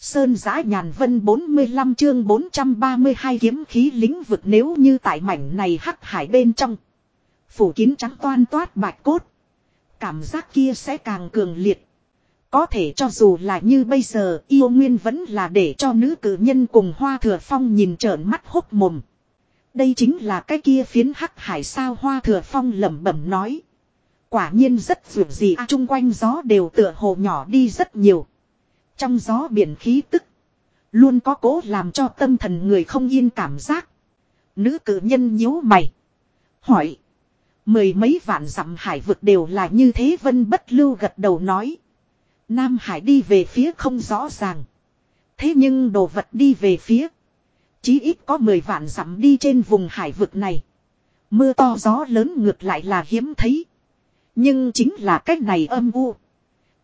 Sơn giã nhàn vân 45 chương 432 kiếm khí lĩnh vực nếu như tại mảnh này hắc hải bên trong. Phủ kín trắng toan toát bạch cốt. Cảm giác kia sẽ càng cường liệt. Có thể cho dù là như bây giờ yêu nguyên vẫn là để cho nữ cử nhân cùng hoa thừa phong nhìn trợn mắt hốc mồm. Đây chính là cái kia phiến hắc hải sao hoa thừa phong lẩm bẩm nói. Quả nhiên rất dù gì à, chung quanh gió đều tựa hồ nhỏ đi rất nhiều. Trong gió biển khí tức. Luôn có cố làm cho tâm thần người không yên cảm giác. Nữ cử nhân nhíu mày. Hỏi. Mười mấy vạn dặm hải vực đều là như thế vân bất lưu gật đầu nói. Nam hải đi về phía không rõ ràng. Thế nhưng đồ vật đi về phía. Chí ít có mười vạn dặm đi trên vùng hải vực này. Mưa to gió lớn ngược lại là hiếm thấy. Nhưng chính là cách này âm u.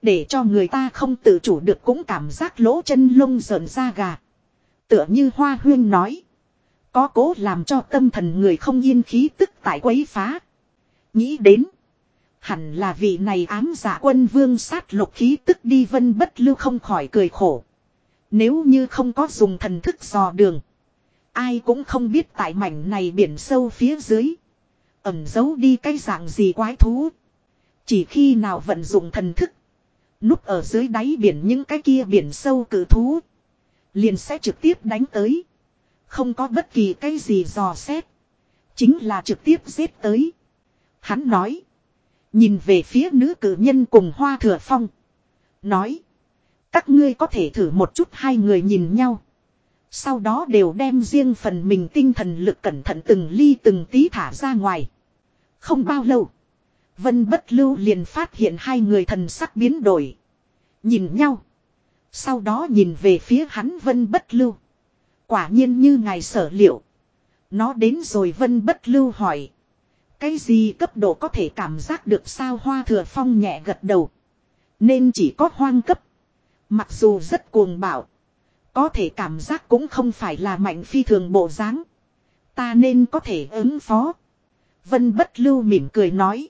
Để cho người ta không tự chủ được cũng cảm giác lỗ chân lông rợn ra gà. Tựa như hoa huyên nói. Có cố làm cho tâm thần người không yên khí tức tại quấy phá. Nghĩ đến. Hẳn là vị này ám giả quân vương sát lục khí tức đi vân bất lưu không khỏi cười khổ. Nếu như không có dùng thần thức dò đường. Ai cũng không biết tại mảnh này biển sâu phía dưới. Ẩm giấu đi cái dạng gì quái thú. Chỉ khi nào vận dụng thần thức. Núp ở dưới đáy biển những cái kia biển sâu cử thú. Liền sẽ trực tiếp đánh tới. Không có bất kỳ cái gì dò xét. Chính là trực tiếp giết tới. Hắn nói. Nhìn về phía nữ cử nhân cùng hoa thừa phong. Nói. Các ngươi có thể thử một chút hai người nhìn nhau. Sau đó đều đem riêng phần mình tinh thần lực cẩn thận từng ly từng tí thả ra ngoài. Không bao lâu. Vân bất lưu liền phát hiện hai người thần sắc biến đổi. Nhìn nhau. Sau đó nhìn về phía hắn vân bất lưu. Quả nhiên như ngài sở liệu. Nó đến rồi vân bất lưu hỏi. Cái gì cấp độ có thể cảm giác được sao hoa thừa phong nhẹ gật đầu. Nên chỉ có hoang cấp. Mặc dù rất cuồng bạo. Có thể cảm giác cũng không phải là mạnh phi thường bộ dáng. Ta nên có thể ứng phó. Vân bất lưu mỉm cười nói.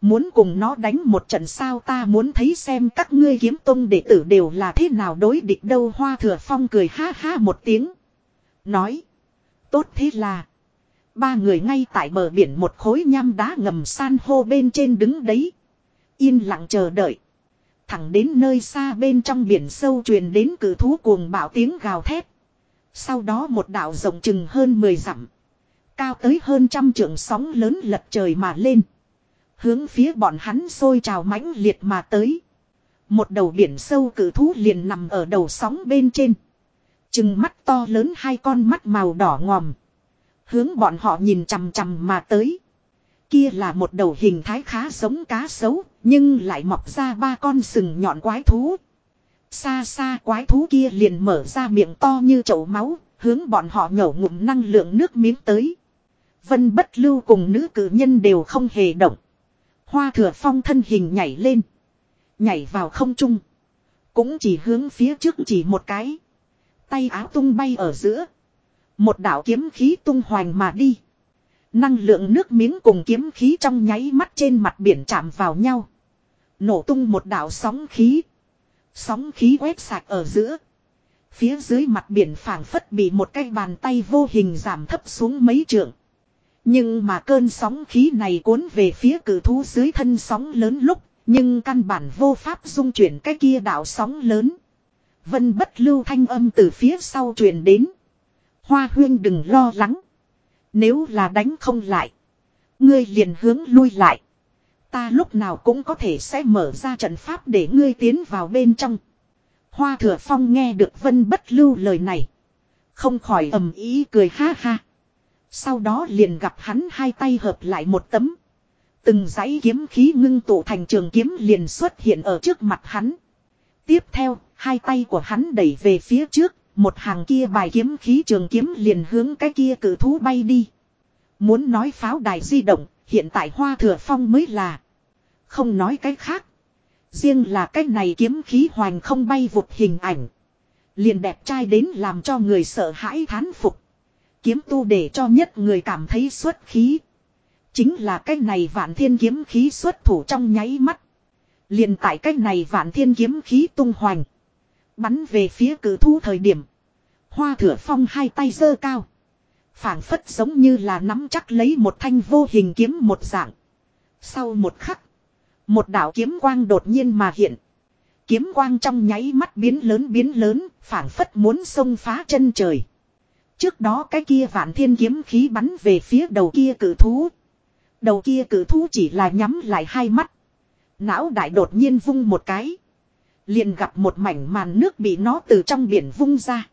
Muốn cùng nó đánh một trận sao ta muốn thấy xem các ngươi kiếm tông đệ tử đều là thế nào đối địch đâu hoa thừa phong cười ha ha một tiếng. Nói. Tốt thế là. Ba người ngay tại bờ biển một khối nham đá ngầm san hô bên trên đứng đấy. Yên lặng chờ đợi. Thẳng đến nơi xa bên trong biển sâu truyền đến cử thú cuồng bạo tiếng gào thét. Sau đó một đảo rộng chừng hơn 10 dặm. Cao tới hơn trăm trượng sóng lớn lật trời mà lên. Hướng phía bọn hắn sôi trào mãnh liệt mà tới. Một đầu biển sâu cử thú liền nằm ở đầu sóng bên trên. Chừng mắt to lớn hai con mắt màu đỏ ngòm. Hướng bọn họ nhìn chằm chằm mà tới. Kia là một đầu hình thái khá giống cá sấu, nhưng lại mọc ra ba con sừng nhọn quái thú. Xa xa quái thú kia liền mở ra miệng to như chậu máu, hướng bọn họ nhổ ngụm năng lượng nước miếng tới. Vân bất lưu cùng nữ cử nhân đều không hề động. Hoa thừa phong thân hình nhảy lên. Nhảy vào không trung. Cũng chỉ hướng phía trước chỉ một cái. Tay áo tung bay ở giữa. Một đạo kiếm khí tung hoành mà đi. Năng lượng nước miếng cùng kiếm khí trong nháy mắt trên mặt biển chạm vào nhau. Nổ tung một đạo sóng khí. Sóng khí quét sạch ở giữa. Phía dưới mặt biển phảng phất bị một cái bàn tay vô hình giảm thấp xuống mấy trượng. Nhưng mà cơn sóng khí này cuốn về phía cử thú dưới thân sóng lớn lúc, nhưng căn bản vô pháp dung chuyển cái kia đạo sóng lớn. Vân bất lưu thanh âm từ phía sau truyền đến. Hoa huyên đừng lo lắng. Nếu là đánh không lại. Ngươi liền hướng lui lại. Ta lúc nào cũng có thể sẽ mở ra trận pháp để ngươi tiến vào bên trong. Hoa thừa phong nghe được vân bất lưu lời này. Không khỏi ầm ý cười ha ha. Sau đó liền gặp hắn hai tay hợp lại một tấm. Từng dãy kiếm khí ngưng tụ thành trường kiếm liền xuất hiện ở trước mặt hắn. Tiếp theo, hai tay của hắn đẩy về phía trước, một hàng kia bài kiếm khí trường kiếm liền hướng cái kia cử thú bay đi. Muốn nói pháo đài di động, hiện tại hoa thừa phong mới là. Không nói cái khác. Riêng là cái này kiếm khí hoành không bay vụt hình ảnh. Liền đẹp trai đến làm cho người sợ hãi thán phục. Kiếm tu để cho nhất người cảm thấy xuất khí. Chính là cái này vạn thiên kiếm khí xuất thủ trong nháy mắt. Liền tại cái này vạn thiên kiếm khí tung hoành. Bắn về phía cử thu thời điểm. Hoa thửa phong hai tay giơ cao. phảng phất giống như là nắm chắc lấy một thanh vô hình kiếm một dạng. Sau một khắc. Một đạo kiếm quang đột nhiên mà hiện. Kiếm quang trong nháy mắt biến lớn biến lớn, phảng phất muốn xông phá chân trời. Trước đó cái kia vạn thiên kiếm khí bắn về phía đầu kia cử thú. Đầu kia cử thú chỉ là nhắm lại hai mắt. Não đại đột nhiên vung một cái. Liền gặp một mảnh màn nước bị nó từ trong biển vung ra.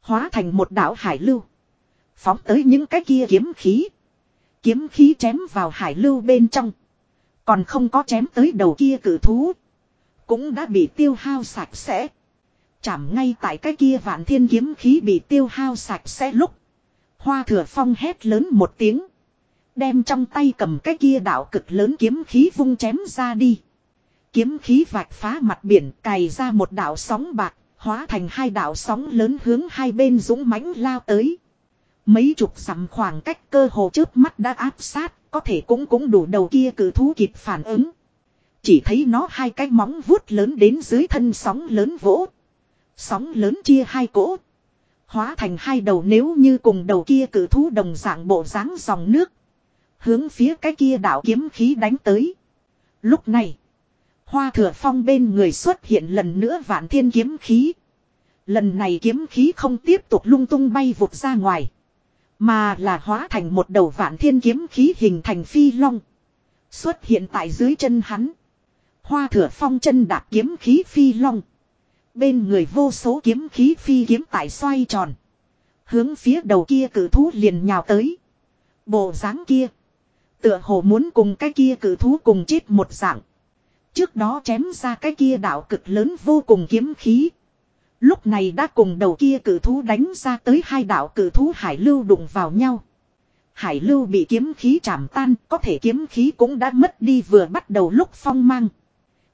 Hóa thành một đảo hải lưu. Phóng tới những cái kia kiếm khí. Kiếm khí chém vào hải lưu bên trong. Còn không có chém tới đầu kia cử thú. Cũng đã bị tiêu hao sạch sẽ. Chảm ngay tại cái kia vạn thiên kiếm khí bị tiêu hao sạch sẽ lúc. Hoa thừa phong hét lớn một tiếng. Đem trong tay cầm cái kia đạo cực lớn kiếm khí vung chém ra đi. Kiếm khí vạch phá mặt biển cày ra một đạo sóng bạc, hóa thành hai đạo sóng lớn hướng hai bên dũng mãnh lao tới. Mấy chục dặm khoảng cách cơ hồ trước mắt đã áp sát, có thể cũng cũng đủ đầu kia cử thú kịp phản ứng. Chỉ thấy nó hai cái móng vuốt lớn đến dưới thân sóng lớn vỗ. Sóng lớn chia hai cỗ. Hóa thành hai đầu nếu như cùng đầu kia cử thú đồng dạng bộ dáng dòng nước. Hướng phía cái kia đảo kiếm khí đánh tới. Lúc này. Hoa thừa phong bên người xuất hiện lần nữa vạn thiên kiếm khí. Lần này kiếm khí không tiếp tục lung tung bay vụt ra ngoài. Mà là hóa thành một đầu vạn thiên kiếm khí hình thành phi long. Xuất hiện tại dưới chân hắn. Hoa thừa phong chân đạp kiếm khí phi long. Bên người vô số kiếm khí phi kiếm tại xoay tròn. Hướng phía đầu kia cử thú liền nhào tới. Bộ dáng kia. Tựa hồ muốn cùng cái kia cử thú cùng chết một dạng. Trước đó chém ra cái kia đạo cực lớn vô cùng kiếm khí. Lúc này đã cùng đầu kia cử thú đánh ra tới hai đạo cử thú hải lưu đụng vào nhau. Hải lưu bị kiếm khí chạm tan, có thể kiếm khí cũng đã mất đi vừa bắt đầu lúc phong mang.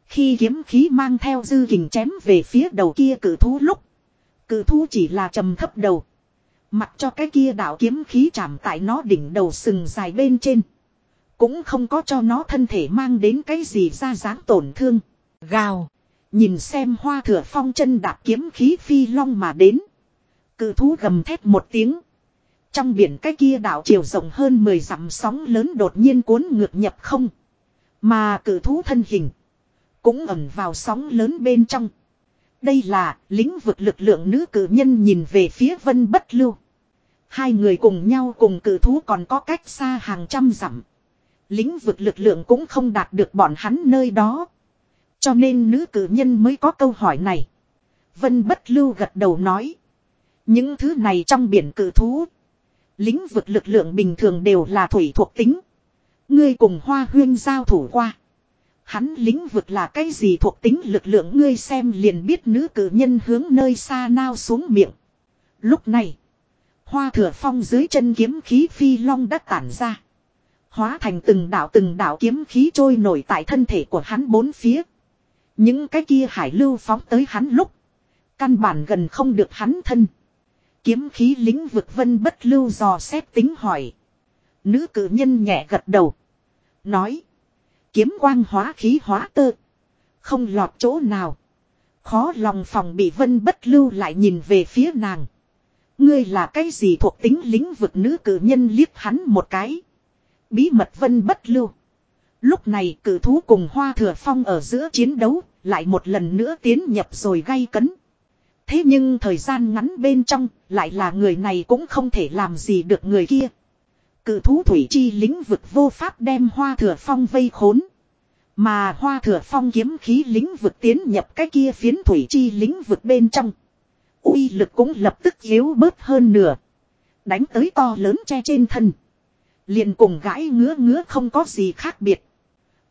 Khi kiếm khí mang theo dư kình chém về phía đầu kia cử thú lúc. Cử thú chỉ là trầm thấp đầu. Mặc cho cái kia đạo kiếm khí chạm tại nó đỉnh đầu sừng dài bên trên. Cũng không có cho nó thân thể mang đến cái gì ra dáng tổn thương. Gào. Nhìn xem hoa thừa phong chân đạp kiếm khí phi long mà đến. Cự thú gầm thét một tiếng. Trong biển cái kia đảo chiều rộng hơn 10 dặm sóng lớn đột nhiên cuốn ngược nhập không. Mà cự thú thân hình. Cũng ẩn vào sóng lớn bên trong. Đây là lĩnh vực lực lượng nữ cử nhân nhìn về phía vân bất lưu. Hai người cùng nhau cùng cử thú còn có cách xa hàng trăm dặm. Lĩnh vực lực lượng cũng không đạt được bọn hắn nơi đó. Cho nên nữ cử nhân mới có câu hỏi này. Vân bất lưu gật đầu nói. Những thứ này trong biển cử thú. Lĩnh vực lực lượng bình thường đều là thủy thuộc tính. Ngươi cùng hoa huyên giao thủ qua. Hắn lĩnh vực là cái gì thuộc tính lực lượng ngươi xem liền biết nữ cử nhân hướng nơi xa nao xuống miệng. Lúc này. Hoa thừa phong dưới chân kiếm khí phi long đã tản ra. Hóa thành từng đạo từng đạo kiếm khí trôi nổi tại thân thể của hắn bốn phía. Những cái kia hải lưu phóng tới hắn lúc. Căn bản gần không được hắn thân. Kiếm khí lĩnh vực vân bất lưu dò xét tính hỏi. Nữ cử nhân nhẹ gật đầu. Nói. Kiếm quang hóa khí hóa tơ. Không lọt chỗ nào. Khó lòng phòng bị vân bất lưu lại nhìn về phía nàng. Ngươi là cái gì thuộc tính lĩnh vực nữ cử nhân liếc hắn một cái. Bí mật vân bất lưu. Lúc này cử thú cùng hoa thừa phong ở giữa chiến đấu, lại một lần nữa tiến nhập rồi gay cấn. Thế nhưng thời gian ngắn bên trong, lại là người này cũng không thể làm gì được người kia. Cự thú thủy chi lĩnh vực vô pháp đem hoa thừa phong vây khốn. Mà hoa thừa phong kiếm khí lĩnh vực tiến nhập cái kia phiến thủy chi lĩnh vực bên trong. uy lực cũng lập tức yếu bớt hơn nửa. Đánh tới to lớn che trên thân. Liền cùng gãi ngứa ngứa không có gì khác biệt.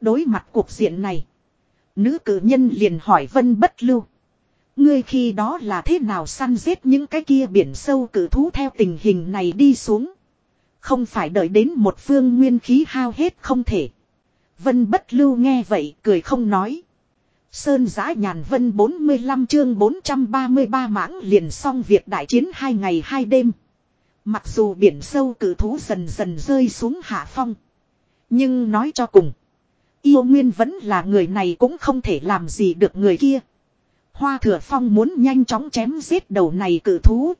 Đối mặt cuộc diện này. Nữ cử nhân liền hỏi vân bất lưu. Ngươi khi đó là thế nào săn giết những cái kia biển sâu cử thú theo tình hình này đi xuống. Không phải đợi đến một phương nguyên khí hao hết không thể. Vân bất lưu nghe vậy cười không nói. Sơn giã nhàn vân 45 chương 433 mãng liền xong việc đại chiến hai ngày hai đêm. Mặc dù biển sâu cử thú dần dần rơi xuống hạ phong. Nhưng nói cho cùng. Yêu Nguyên vẫn là người này cũng không thể làm gì được người kia. Hoa thừa phong muốn nhanh chóng chém giết đầu này cử thú.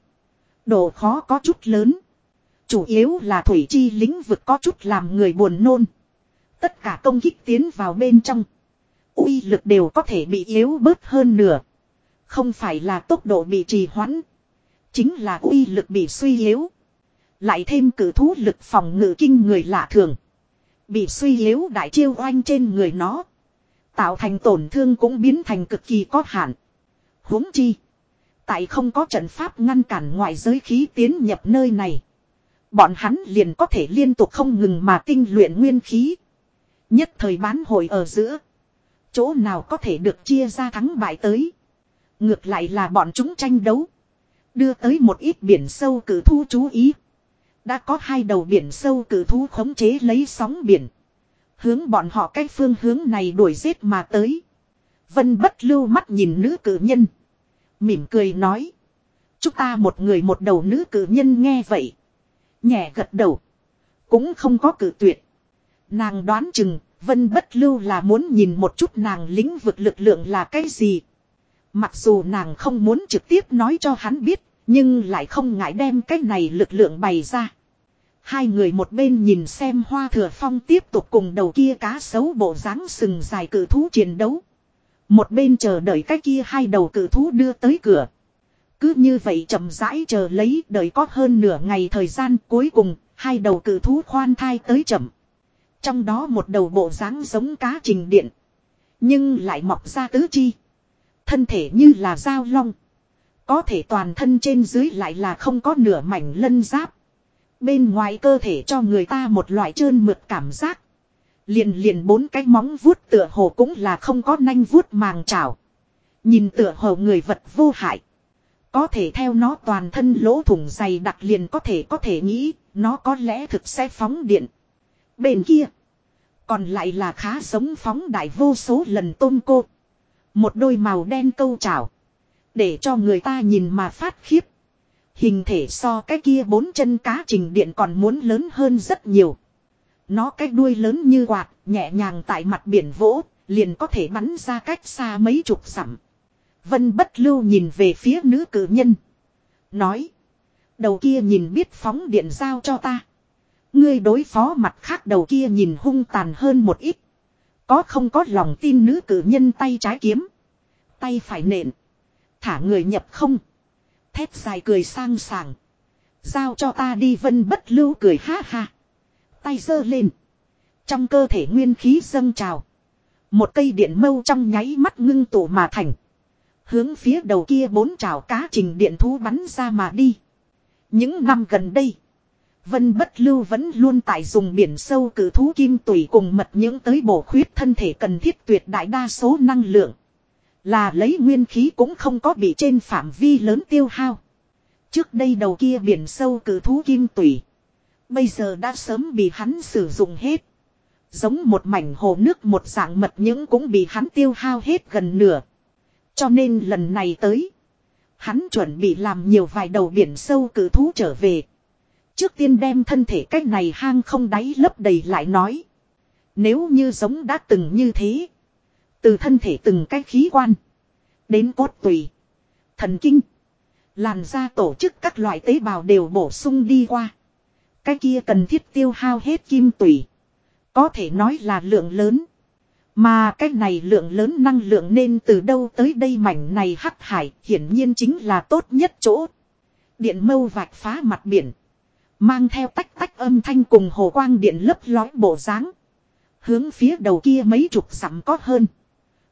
Độ khó có chút lớn. Chủ yếu là thủy chi lĩnh vực có chút làm người buồn nôn. Tất cả công kích tiến vào bên trong. uy lực đều có thể bị yếu bớt hơn nửa. Không phải là tốc độ bị trì hoãn. Chính là uy lực bị suy yếu. Lại thêm cử thú lực phòng ngự kinh người lạ thường. Bị suy yếu đại chiêu oanh trên người nó. Tạo thành tổn thương cũng biến thành cực kỳ có hạn. huống chi. Tại không có trận pháp ngăn cản ngoại giới khí tiến nhập nơi này. Bọn hắn liền có thể liên tục không ngừng mà tinh luyện nguyên khí. Nhất thời bán hội ở giữa. Chỗ nào có thể được chia ra thắng bại tới. Ngược lại là bọn chúng tranh đấu. Đưa tới một ít biển sâu cử thu chú ý. Đã có hai đầu biển sâu cử thú khống chế lấy sóng biển. Hướng bọn họ cái phương hướng này đuổi giết mà tới. Vân bất lưu mắt nhìn nữ cử nhân. Mỉm cười nói. Chúng ta một người một đầu nữ cử nhân nghe vậy. Nhẹ gật đầu. Cũng không có cử tuyệt. Nàng đoán chừng, Vân bất lưu là muốn nhìn một chút nàng lĩnh vực lực lượng là cái gì. Mặc dù nàng không muốn trực tiếp nói cho hắn biết, nhưng lại không ngại đem cái này lực lượng bày ra. Hai người một bên nhìn xem hoa thừa phong tiếp tục cùng đầu kia cá sấu bộ dáng sừng dài cử thú chiến đấu. Một bên chờ đợi cái kia hai đầu cử thú đưa tới cửa. Cứ như vậy chậm rãi chờ lấy, đợi có hơn nửa ngày thời gian cuối cùng, hai đầu cử thú khoan thai tới chậm. Trong đó một đầu bộ dáng giống cá trình điện. Nhưng lại mọc ra tứ chi. Thân thể như là dao long. Có thể toàn thân trên dưới lại là không có nửa mảnh lân giáp. Bên ngoài cơ thể cho người ta một loại trơn mượt cảm giác. Liền liền bốn cái móng vuốt tựa hồ cũng là không có nanh vuốt màng trào. Nhìn tựa hồ người vật vô hại. Có thể theo nó toàn thân lỗ thủng dày đặc liền có thể có thể nghĩ nó có lẽ thực sẽ phóng điện. Bên kia. Còn lại là khá giống phóng đại vô số lần tôm cô. Một đôi màu đen câu chảo. Để cho người ta nhìn mà phát khiếp. Hình thể so cái kia bốn chân cá trình điện còn muốn lớn hơn rất nhiều. Nó cái đuôi lớn như quạt, nhẹ nhàng tại mặt biển vỗ, liền có thể bắn ra cách xa mấy chục dặm. Vân bất lưu nhìn về phía nữ cử nhân. Nói. Đầu kia nhìn biết phóng điện giao cho ta. Ngươi đối phó mặt khác đầu kia nhìn hung tàn hơn một ít. Có không có lòng tin nữ cử nhân tay trái kiếm. Tay phải nện. Thả người nhập không. Thép dài cười sang sảng. Giao cho ta đi vân bất lưu cười ha ha. Tay giơ lên. Trong cơ thể nguyên khí dâng trào. Một cây điện mâu trong nháy mắt ngưng tụ mà thành. Hướng phía đầu kia bốn trào cá trình điện thú bắn ra mà đi. Những năm gần đây. Vân bất lưu vẫn luôn tại dùng biển sâu cử thú kim tùy cùng mật những tới bổ khuyết thân thể cần thiết tuyệt đại đa số năng lượng. Là lấy nguyên khí cũng không có bị trên phạm vi lớn tiêu hao. Trước đây đầu kia biển sâu cử thú kim tủy. Bây giờ đã sớm bị hắn sử dụng hết. Giống một mảnh hồ nước một dạng mật những cũng bị hắn tiêu hao hết gần nửa. Cho nên lần này tới. Hắn chuẩn bị làm nhiều vài đầu biển sâu cử thú trở về. Trước tiên đem thân thể cách này hang không đáy lấp đầy lại nói. Nếu như giống đã từng như thế. Từ thân thể từng cái khí quan. Đến cốt tùy. Thần kinh. Làn da tổ chức các loại tế bào đều bổ sung đi qua. Cái kia cần thiết tiêu hao hết kim tùy. Có thể nói là lượng lớn. Mà cái này lượng lớn năng lượng nên từ đâu tới đây mảnh này hắc hải hiển nhiên chính là tốt nhất chỗ. Điện mâu vạch phá mặt biển. Mang theo tách tách âm thanh cùng hồ quang điện lấp lói bộ dáng Hướng phía đầu kia mấy chục dặm có hơn.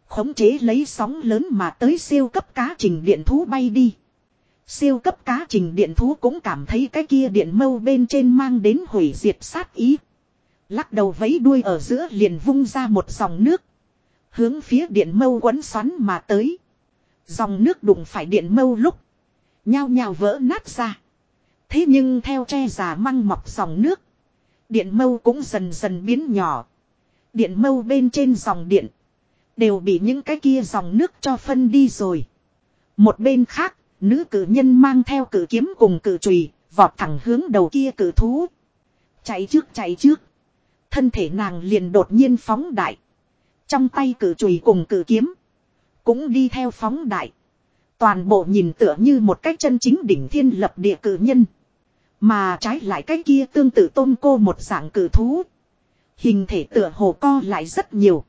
Khống chế lấy sóng lớn mà tới siêu cấp cá trình điện thú bay đi. Siêu cấp cá trình điện thú cũng cảm thấy cái kia điện mâu bên trên mang đến hủy diệt sát ý. Lắc đầu vấy đuôi ở giữa liền vung ra một dòng nước. Hướng phía điện mâu quấn xoắn mà tới. Dòng nước đụng phải điện mâu lúc. Nhao nhao vỡ nát ra. Thế nhưng theo tre già măng mọc dòng nước. Điện mâu cũng dần dần biến nhỏ. Điện mâu bên trên dòng điện. Đều bị những cái kia dòng nước cho phân đi rồi. Một bên khác, nữ cử nhân mang theo cử kiếm cùng cử chùy vọt thẳng hướng đầu kia cử thú. Chạy trước chạy trước. Thân thể nàng liền đột nhiên phóng đại. Trong tay cử chùy cùng cử kiếm. Cũng đi theo phóng đại. Toàn bộ nhìn tựa như một cách chân chính đỉnh thiên lập địa cử nhân. Mà trái lại cái kia tương tự tôn cô một dạng cử thú. Hình thể tựa hồ co lại rất nhiều.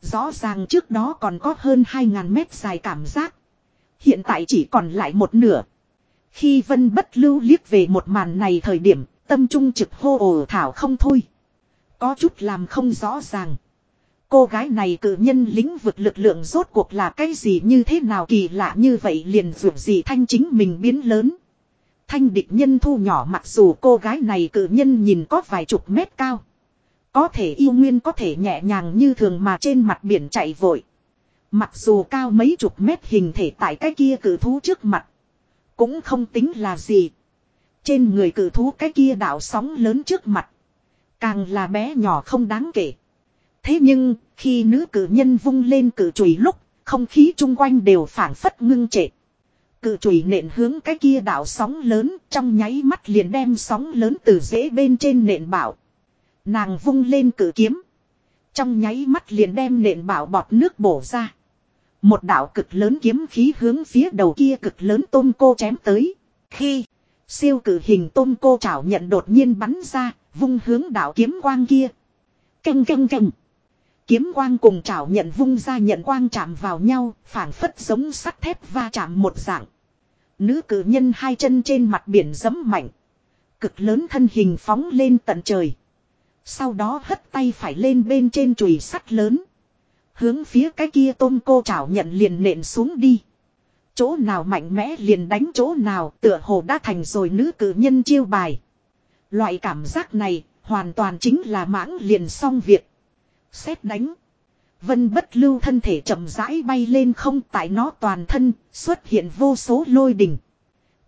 Rõ ràng trước đó còn có hơn 2.000 mét dài cảm giác. Hiện tại chỉ còn lại một nửa. Khi Vân bất lưu liếc về một màn này thời điểm, tâm trung trực hô ồ thảo không thôi. Có chút làm không rõ ràng. Cô gái này cử nhân lĩnh vực lực lượng rốt cuộc là cái gì như thế nào kỳ lạ như vậy liền dù gì thanh chính mình biến lớn. Thanh địch nhân thu nhỏ mặc dù cô gái này cử nhân nhìn có vài chục mét cao. Có thể yêu nguyên có thể nhẹ nhàng như thường mà trên mặt biển chạy vội. Mặc dù cao mấy chục mét hình thể tại cái kia cử thú trước mặt. Cũng không tính là gì. Trên người cử thú cái kia đảo sóng lớn trước mặt. Càng là bé nhỏ không đáng kể. Thế nhưng, khi nữ cử nhân vung lên cử chùy lúc, không khí chung quanh đều phản phất ngưng trệ. cử chùy nện hướng cái kia đảo sóng lớn, trong nháy mắt liền đem sóng lớn từ dễ bên trên nện bảo. Nàng vung lên cử kiếm. Trong nháy mắt liền đem nện bảo bọt nước bổ ra. Một đạo cực lớn kiếm khí hướng phía đầu kia cực lớn tôm cô chém tới. Khi siêu cử hình tôm cô chảo nhận đột nhiên bắn ra, vung hướng đạo kiếm quang kia. Canh canh canh. Kiếm quang cùng chảo nhận vung ra nhận quang chạm vào nhau, phản phất giống sắt thép va chạm một dạng. Nữ cử nhân hai chân trên mặt biển dấm mạnh. Cực lớn thân hình phóng lên tận trời. Sau đó hất tay phải lên bên trên chùy sắt lớn. Hướng phía cái kia tôm cô chảo nhận liền nện xuống đi. Chỗ nào mạnh mẽ liền đánh chỗ nào tựa hồ đã thành rồi nữ cử nhân chiêu bài. Loại cảm giác này hoàn toàn chính là mãng liền xong việc. Xét đánh. Vân bất lưu thân thể chậm rãi bay lên không tại nó toàn thân xuất hiện vô số lôi đình.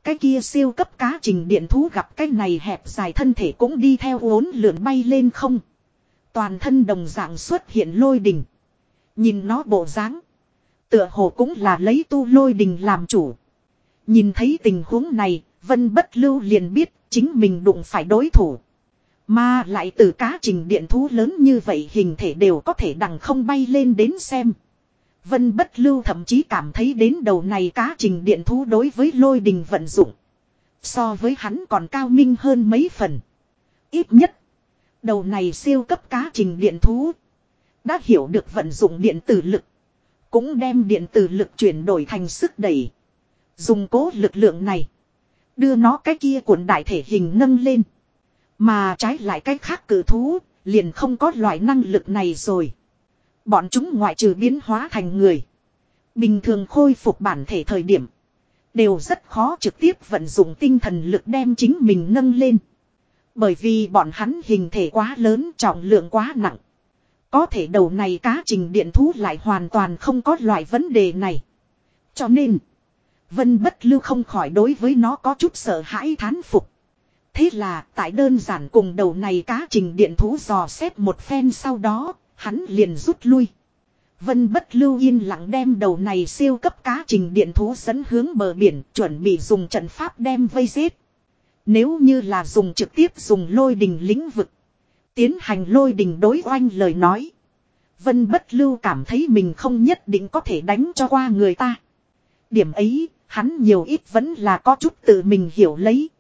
Cái kia siêu cấp cá trình điện thú gặp cái này hẹp dài thân thể cũng đi theo uốn lượn bay lên không. Toàn thân đồng dạng xuất hiện lôi đình. Nhìn nó bộ dáng, tựa hồ cũng là lấy tu lôi đình làm chủ. Nhìn thấy tình huống này, Vân bất lưu liền biết chính mình đụng phải đối thủ. Mà lại từ cá trình điện thú lớn như vậy hình thể đều có thể đằng không bay lên đến xem. Vân bất lưu thậm chí cảm thấy đến đầu này cá trình điện thú đối với lôi đình vận dụng. So với hắn còn cao minh hơn mấy phần. Ít nhất. Đầu này siêu cấp cá trình điện thú. Đã hiểu được vận dụng điện tử lực. Cũng đem điện tử lực chuyển đổi thành sức đẩy. Dùng cố lực lượng này. Đưa nó cái kia cuộn đại thể hình nâng lên. Mà trái lại cái khác cử thú, liền không có loại năng lực này rồi. Bọn chúng ngoại trừ biến hóa thành người. Bình thường khôi phục bản thể thời điểm. Đều rất khó trực tiếp vận dụng tinh thần lực đem chính mình nâng lên. Bởi vì bọn hắn hình thể quá lớn trọng lượng quá nặng. Có thể đầu này cá trình điện thú lại hoàn toàn không có loại vấn đề này. Cho nên, Vân Bất Lưu không khỏi đối với nó có chút sợ hãi thán phục. Thế là, tại đơn giản cùng đầu này cá trình điện thú dò xét một phen sau đó, hắn liền rút lui. Vân bất lưu yên lặng đem đầu này siêu cấp cá trình điện thú dẫn hướng bờ biển, chuẩn bị dùng trận pháp đem vây giết. Nếu như là dùng trực tiếp dùng lôi đình lĩnh vực, tiến hành lôi đình đối oanh lời nói. Vân bất lưu cảm thấy mình không nhất định có thể đánh cho qua người ta. Điểm ấy, hắn nhiều ít vẫn là có chút tự mình hiểu lấy.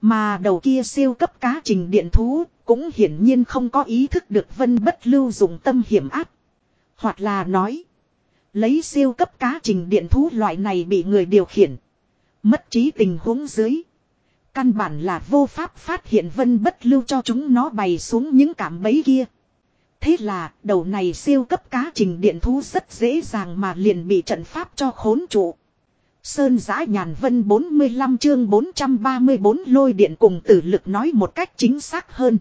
Mà đầu kia siêu cấp cá trình điện thú, cũng hiển nhiên không có ý thức được vân bất lưu dùng tâm hiểm áp. Hoặc là nói, lấy siêu cấp cá trình điện thú loại này bị người điều khiển. Mất trí tình huống dưới. Căn bản là vô pháp phát hiện vân bất lưu cho chúng nó bày xuống những cảm bấy kia. Thế là đầu này siêu cấp cá trình điện thú rất dễ dàng mà liền bị trận pháp cho khốn trụ. Sơn giã nhàn vân 45 chương 434 lôi điện cùng tử lực nói một cách chính xác hơn.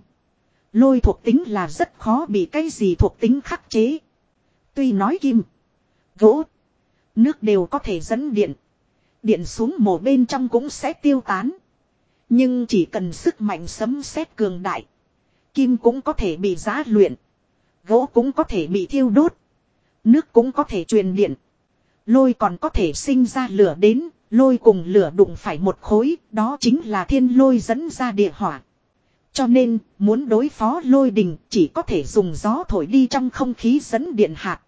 Lôi thuộc tính là rất khó bị cái gì thuộc tính khắc chế. Tuy nói kim, gỗ, nước đều có thể dẫn điện. Điện xuống mổ bên trong cũng sẽ tiêu tán. Nhưng chỉ cần sức mạnh sấm sét cường đại. Kim cũng có thể bị giá luyện. Gỗ cũng có thể bị thiêu đốt. Nước cũng có thể truyền điện. Lôi còn có thể sinh ra lửa đến, lôi cùng lửa đụng phải một khối, đó chính là thiên lôi dẫn ra địa hỏa. Cho nên, muốn đối phó lôi đình chỉ có thể dùng gió thổi đi trong không khí dẫn điện hạt.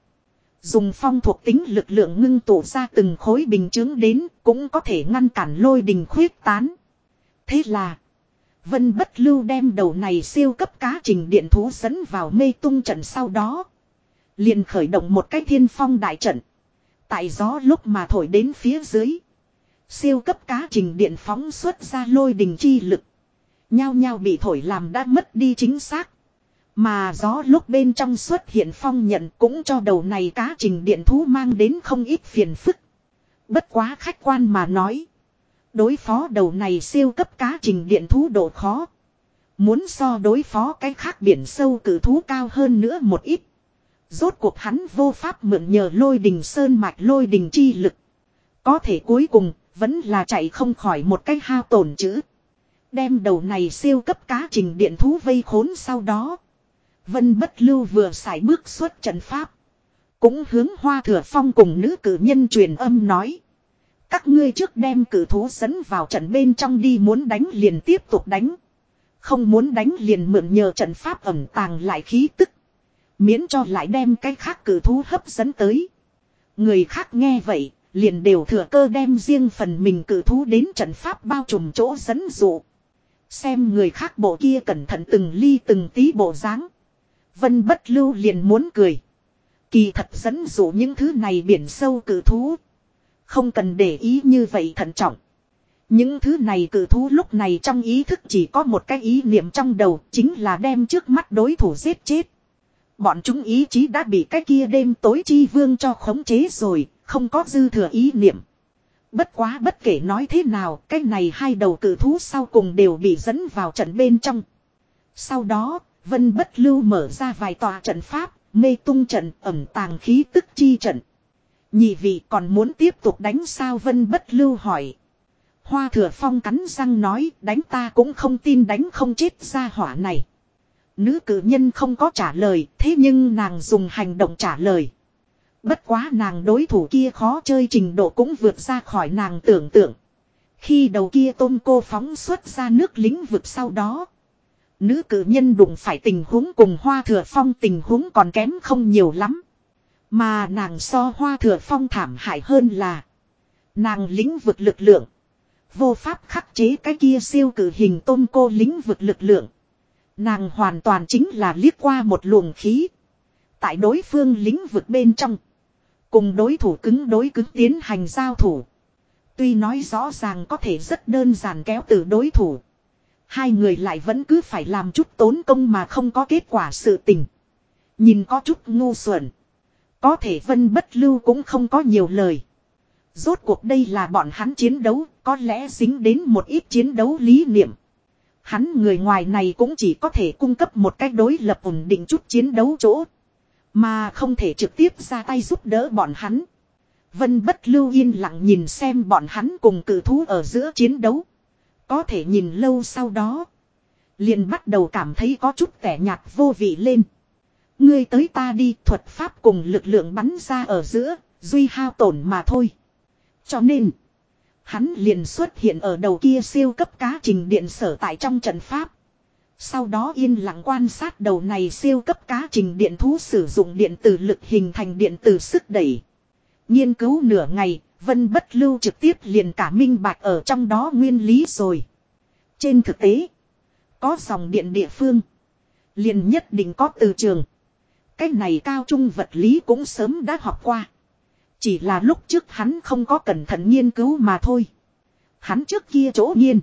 Dùng phong thuộc tính lực lượng ngưng tụ ra từng khối bình chứng đến cũng có thể ngăn cản lôi đình khuyết tán. Thế là. Vân bất lưu đem đầu này siêu cấp cá trình điện thú dẫn vào mê tung trận sau đó. Liền khởi động một cái thiên phong đại trận. Tại gió lúc mà thổi đến phía dưới. Siêu cấp cá trình điện phóng xuất ra lôi đình chi lực. Nhao nhao bị thổi làm đã mất đi chính xác. Mà gió lúc bên trong xuất hiện phong nhận cũng cho đầu này cá trình điện thú mang đến không ít phiền phức. Bất quá khách quan mà nói. Đối phó đầu này siêu cấp cá trình điện thú độ khó. Muốn so đối phó cái khác biển sâu cử thú cao hơn nữa một ít. Rốt cuộc hắn vô pháp mượn nhờ lôi đình sơn mạch lôi đình chi lực. Có thể cuối cùng, vẫn là chạy không khỏi một cái hao tổn chữ. Đem đầu này siêu cấp cá trình điện thú vây khốn sau đó. Vân bất lưu vừa xài bước xuất trận pháp. Cũng hướng hoa thừa phong cùng nữ cử nhân truyền âm nói. Các ngươi trước đem cử thú dẫn vào trận bên trong đi muốn đánh liền tiếp tục đánh. Không muốn đánh liền mượn nhờ trận pháp ẩm tàng lại khí tức. Miễn cho lại đem cái khác cử thú hấp dẫn tới. Người khác nghe vậy, liền đều thừa cơ đem riêng phần mình cử thú đến trận pháp bao trùm chỗ dẫn dụ. Xem người khác bộ kia cẩn thận từng ly từng tí bộ dáng Vân bất lưu liền muốn cười. Kỳ thật dẫn dụ những thứ này biển sâu cử thú. Không cần để ý như vậy thận trọng. Những thứ này cử thú lúc này trong ý thức chỉ có một cái ý niệm trong đầu chính là đem trước mắt đối thủ giết chết. Bọn chúng ý chí đã bị cái kia đêm tối chi vương cho khống chế rồi, không có dư thừa ý niệm. Bất quá bất kể nói thế nào, cái này hai đầu cử thú sau cùng đều bị dẫn vào trận bên trong. Sau đó, Vân Bất Lưu mở ra vài tòa trận pháp, mê tung trận, ẩm tàng khí tức chi trận. Nhị vị còn muốn tiếp tục đánh sao Vân Bất Lưu hỏi. Hoa thừa phong cắn răng nói đánh ta cũng không tin đánh không chết ra hỏa này. Nữ cử nhân không có trả lời, thế nhưng nàng dùng hành động trả lời. Bất quá nàng đối thủ kia khó chơi trình độ cũng vượt ra khỏi nàng tưởng tượng. Khi đầu kia tôm cô phóng xuất ra nước lính vực sau đó. Nữ cử nhân đụng phải tình huống cùng hoa thừa phong tình huống còn kém không nhiều lắm. Mà nàng so hoa thừa phong thảm hại hơn là. Nàng lính vực lực lượng. Vô pháp khắc chế cái kia siêu cử hình tôm cô lính vực lực lượng. Nàng hoàn toàn chính là liếc qua một luồng khí. Tại đối phương lĩnh vực bên trong. Cùng đối thủ cứng đối cứng tiến hành giao thủ. Tuy nói rõ ràng có thể rất đơn giản kéo từ đối thủ. Hai người lại vẫn cứ phải làm chút tốn công mà không có kết quả sự tình. Nhìn có chút ngu xuẩn. Có thể vân bất lưu cũng không có nhiều lời. Rốt cuộc đây là bọn hắn chiến đấu, có lẽ dính đến một ít chiến đấu lý niệm. Hắn người ngoài này cũng chỉ có thể cung cấp một cách đối lập ổn định chút chiến đấu chỗ. Mà không thể trực tiếp ra tay giúp đỡ bọn hắn. Vân bất lưu yên lặng nhìn xem bọn hắn cùng cử thú ở giữa chiến đấu. Có thể nhìn lâu sau đó. Liền bắt đầu cảm thấy có chút tẻ nhạt vô vị lên. Ngươi tới ta đi thuật pháp cùng lực lượng bắn ra ở giữa, duy hao tổn mà thôi. Cho nên, hắn liền xuất hiện ở đầu kia siêu cấp cá trình điện sở tại trong trận pháp. Sau đó yên lặng quan sát đầu này siêu cấp cá trình điện thú sử dụng điện tử lực hình thành điện tử sức đẩy. Nghiên cứu nửa ngày, Vân Bất Lưu trực tiếp liền cả minh bạch ở trong đó nguyên lý rồi. Trên thực tế, có dòng điện địa phương, liền nhất định có từ trường. Cái này cao trung vật lý cũng sớm đã học qua. Chỉ là lúc trước hắn không có cẩn thận nghiên cứu mà thôi. Hắn trước kia chỗ nghiên.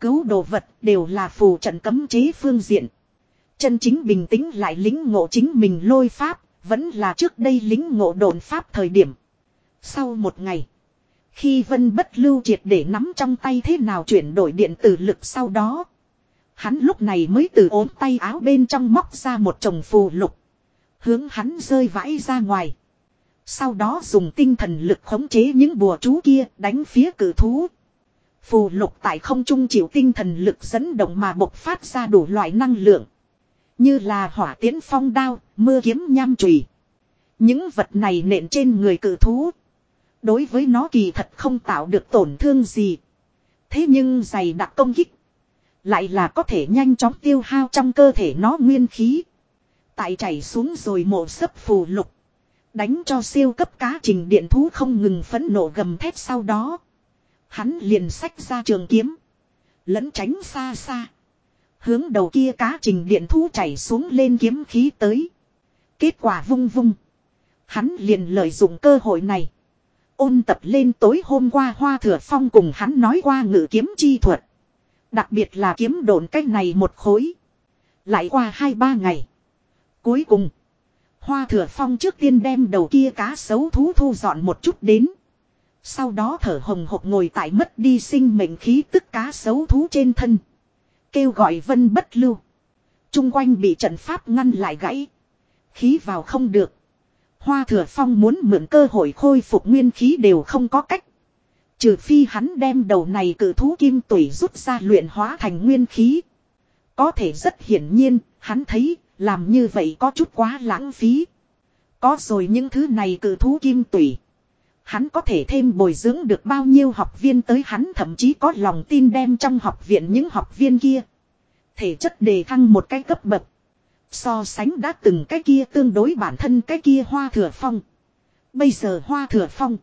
Cứu đồ vật đều là phù trận cấm chế phương diện. Chân chính bình tĩnh lại lính ngộ chính mình lôi pháp, vẫn là trước đây lính ngộ đồn pháp thời điểm. Sau một ngày, khi vân bất lưu triệt để nắm trong tay thế nào chuyển đổi điện tử lực sau đó. Hắn lúc này mới từ ốm tay áo bên trong móc ra một chồng phù lục. Hướng hắn rơi vãi ra ngoài. Sau đó dùng tinh thần lực khống chế những bùa chú kia đánh phía cử thú. Phù lục tại không trung chịu tinh thần lực dẫn động mà bộc phát ra đủ loại năng lượng. Như là hỏa tiễn phong đao, mưa kiếm nham chùy. Những vật này nện trên người cử thú. Đối với nó kỳ thật không tạo được tổn thương gì. Thế nhưng dày đặc công kích. Lại là có thể nhanh chóng tiêu hao trong cơ thể nó nguyên khí. Tại chảy xuống rồi mộ sấp phù lục. Đánh cho siêu cấp cá trình điện thú không ngừng phẫn nộ gầm thét sau đó. Hắn liền xách ra trường kiếm. Lẫn tránh xa xa. Hướng đầu kia cá trình điện thú chảy xuống lên kiếm khí tới. Kết quả vung vung. Hắn liền lợi dụng cơ hội này. Ôn tập lên tối hôm qua Hoa Thừa Phong cùng hắn nói qua ngự kiếm chi thuật. Đặc biệt là kiếm đồn cách này một khối. Lại qua hai ba ngày. Cuối cùng. Hoa Thừa Phong trước tiên đem đầu kia cá sấu thú thu dọn một chút đến. Sau đó thở hồng hộc ngồi tại mất đi sinh mệnh khí tức cá sấu thú trên thân. Kêu gọi vân bất lưu. Trung quanh bị trận pháp ngăn lại gãy. Khí vào không được. Hoa thừa phong muốn mượn cơ hội khôi phục nguyên khí đều không có cách. Trừ phi hắn đem đầu này cử thú kim tủy rút ra luyện hóa thành nguyên khí. Có thể rất hiển nhiên, hắn thấy, làm như vậy có chút quá lãng phí. Có rồi những thứ này cử thú kim tủy. Hắn có thể thêm bồi dưỡng được bao nhiêu học viên tới hắn thậm chí có lòng tin đem trong học viện những học viên kia. Thể chất đề thăng một cái cấp bậc. So sánh đã từng cái kia tương đối bản thân cái kia hoa thừa phong. Bây giờ hoa thừa phong.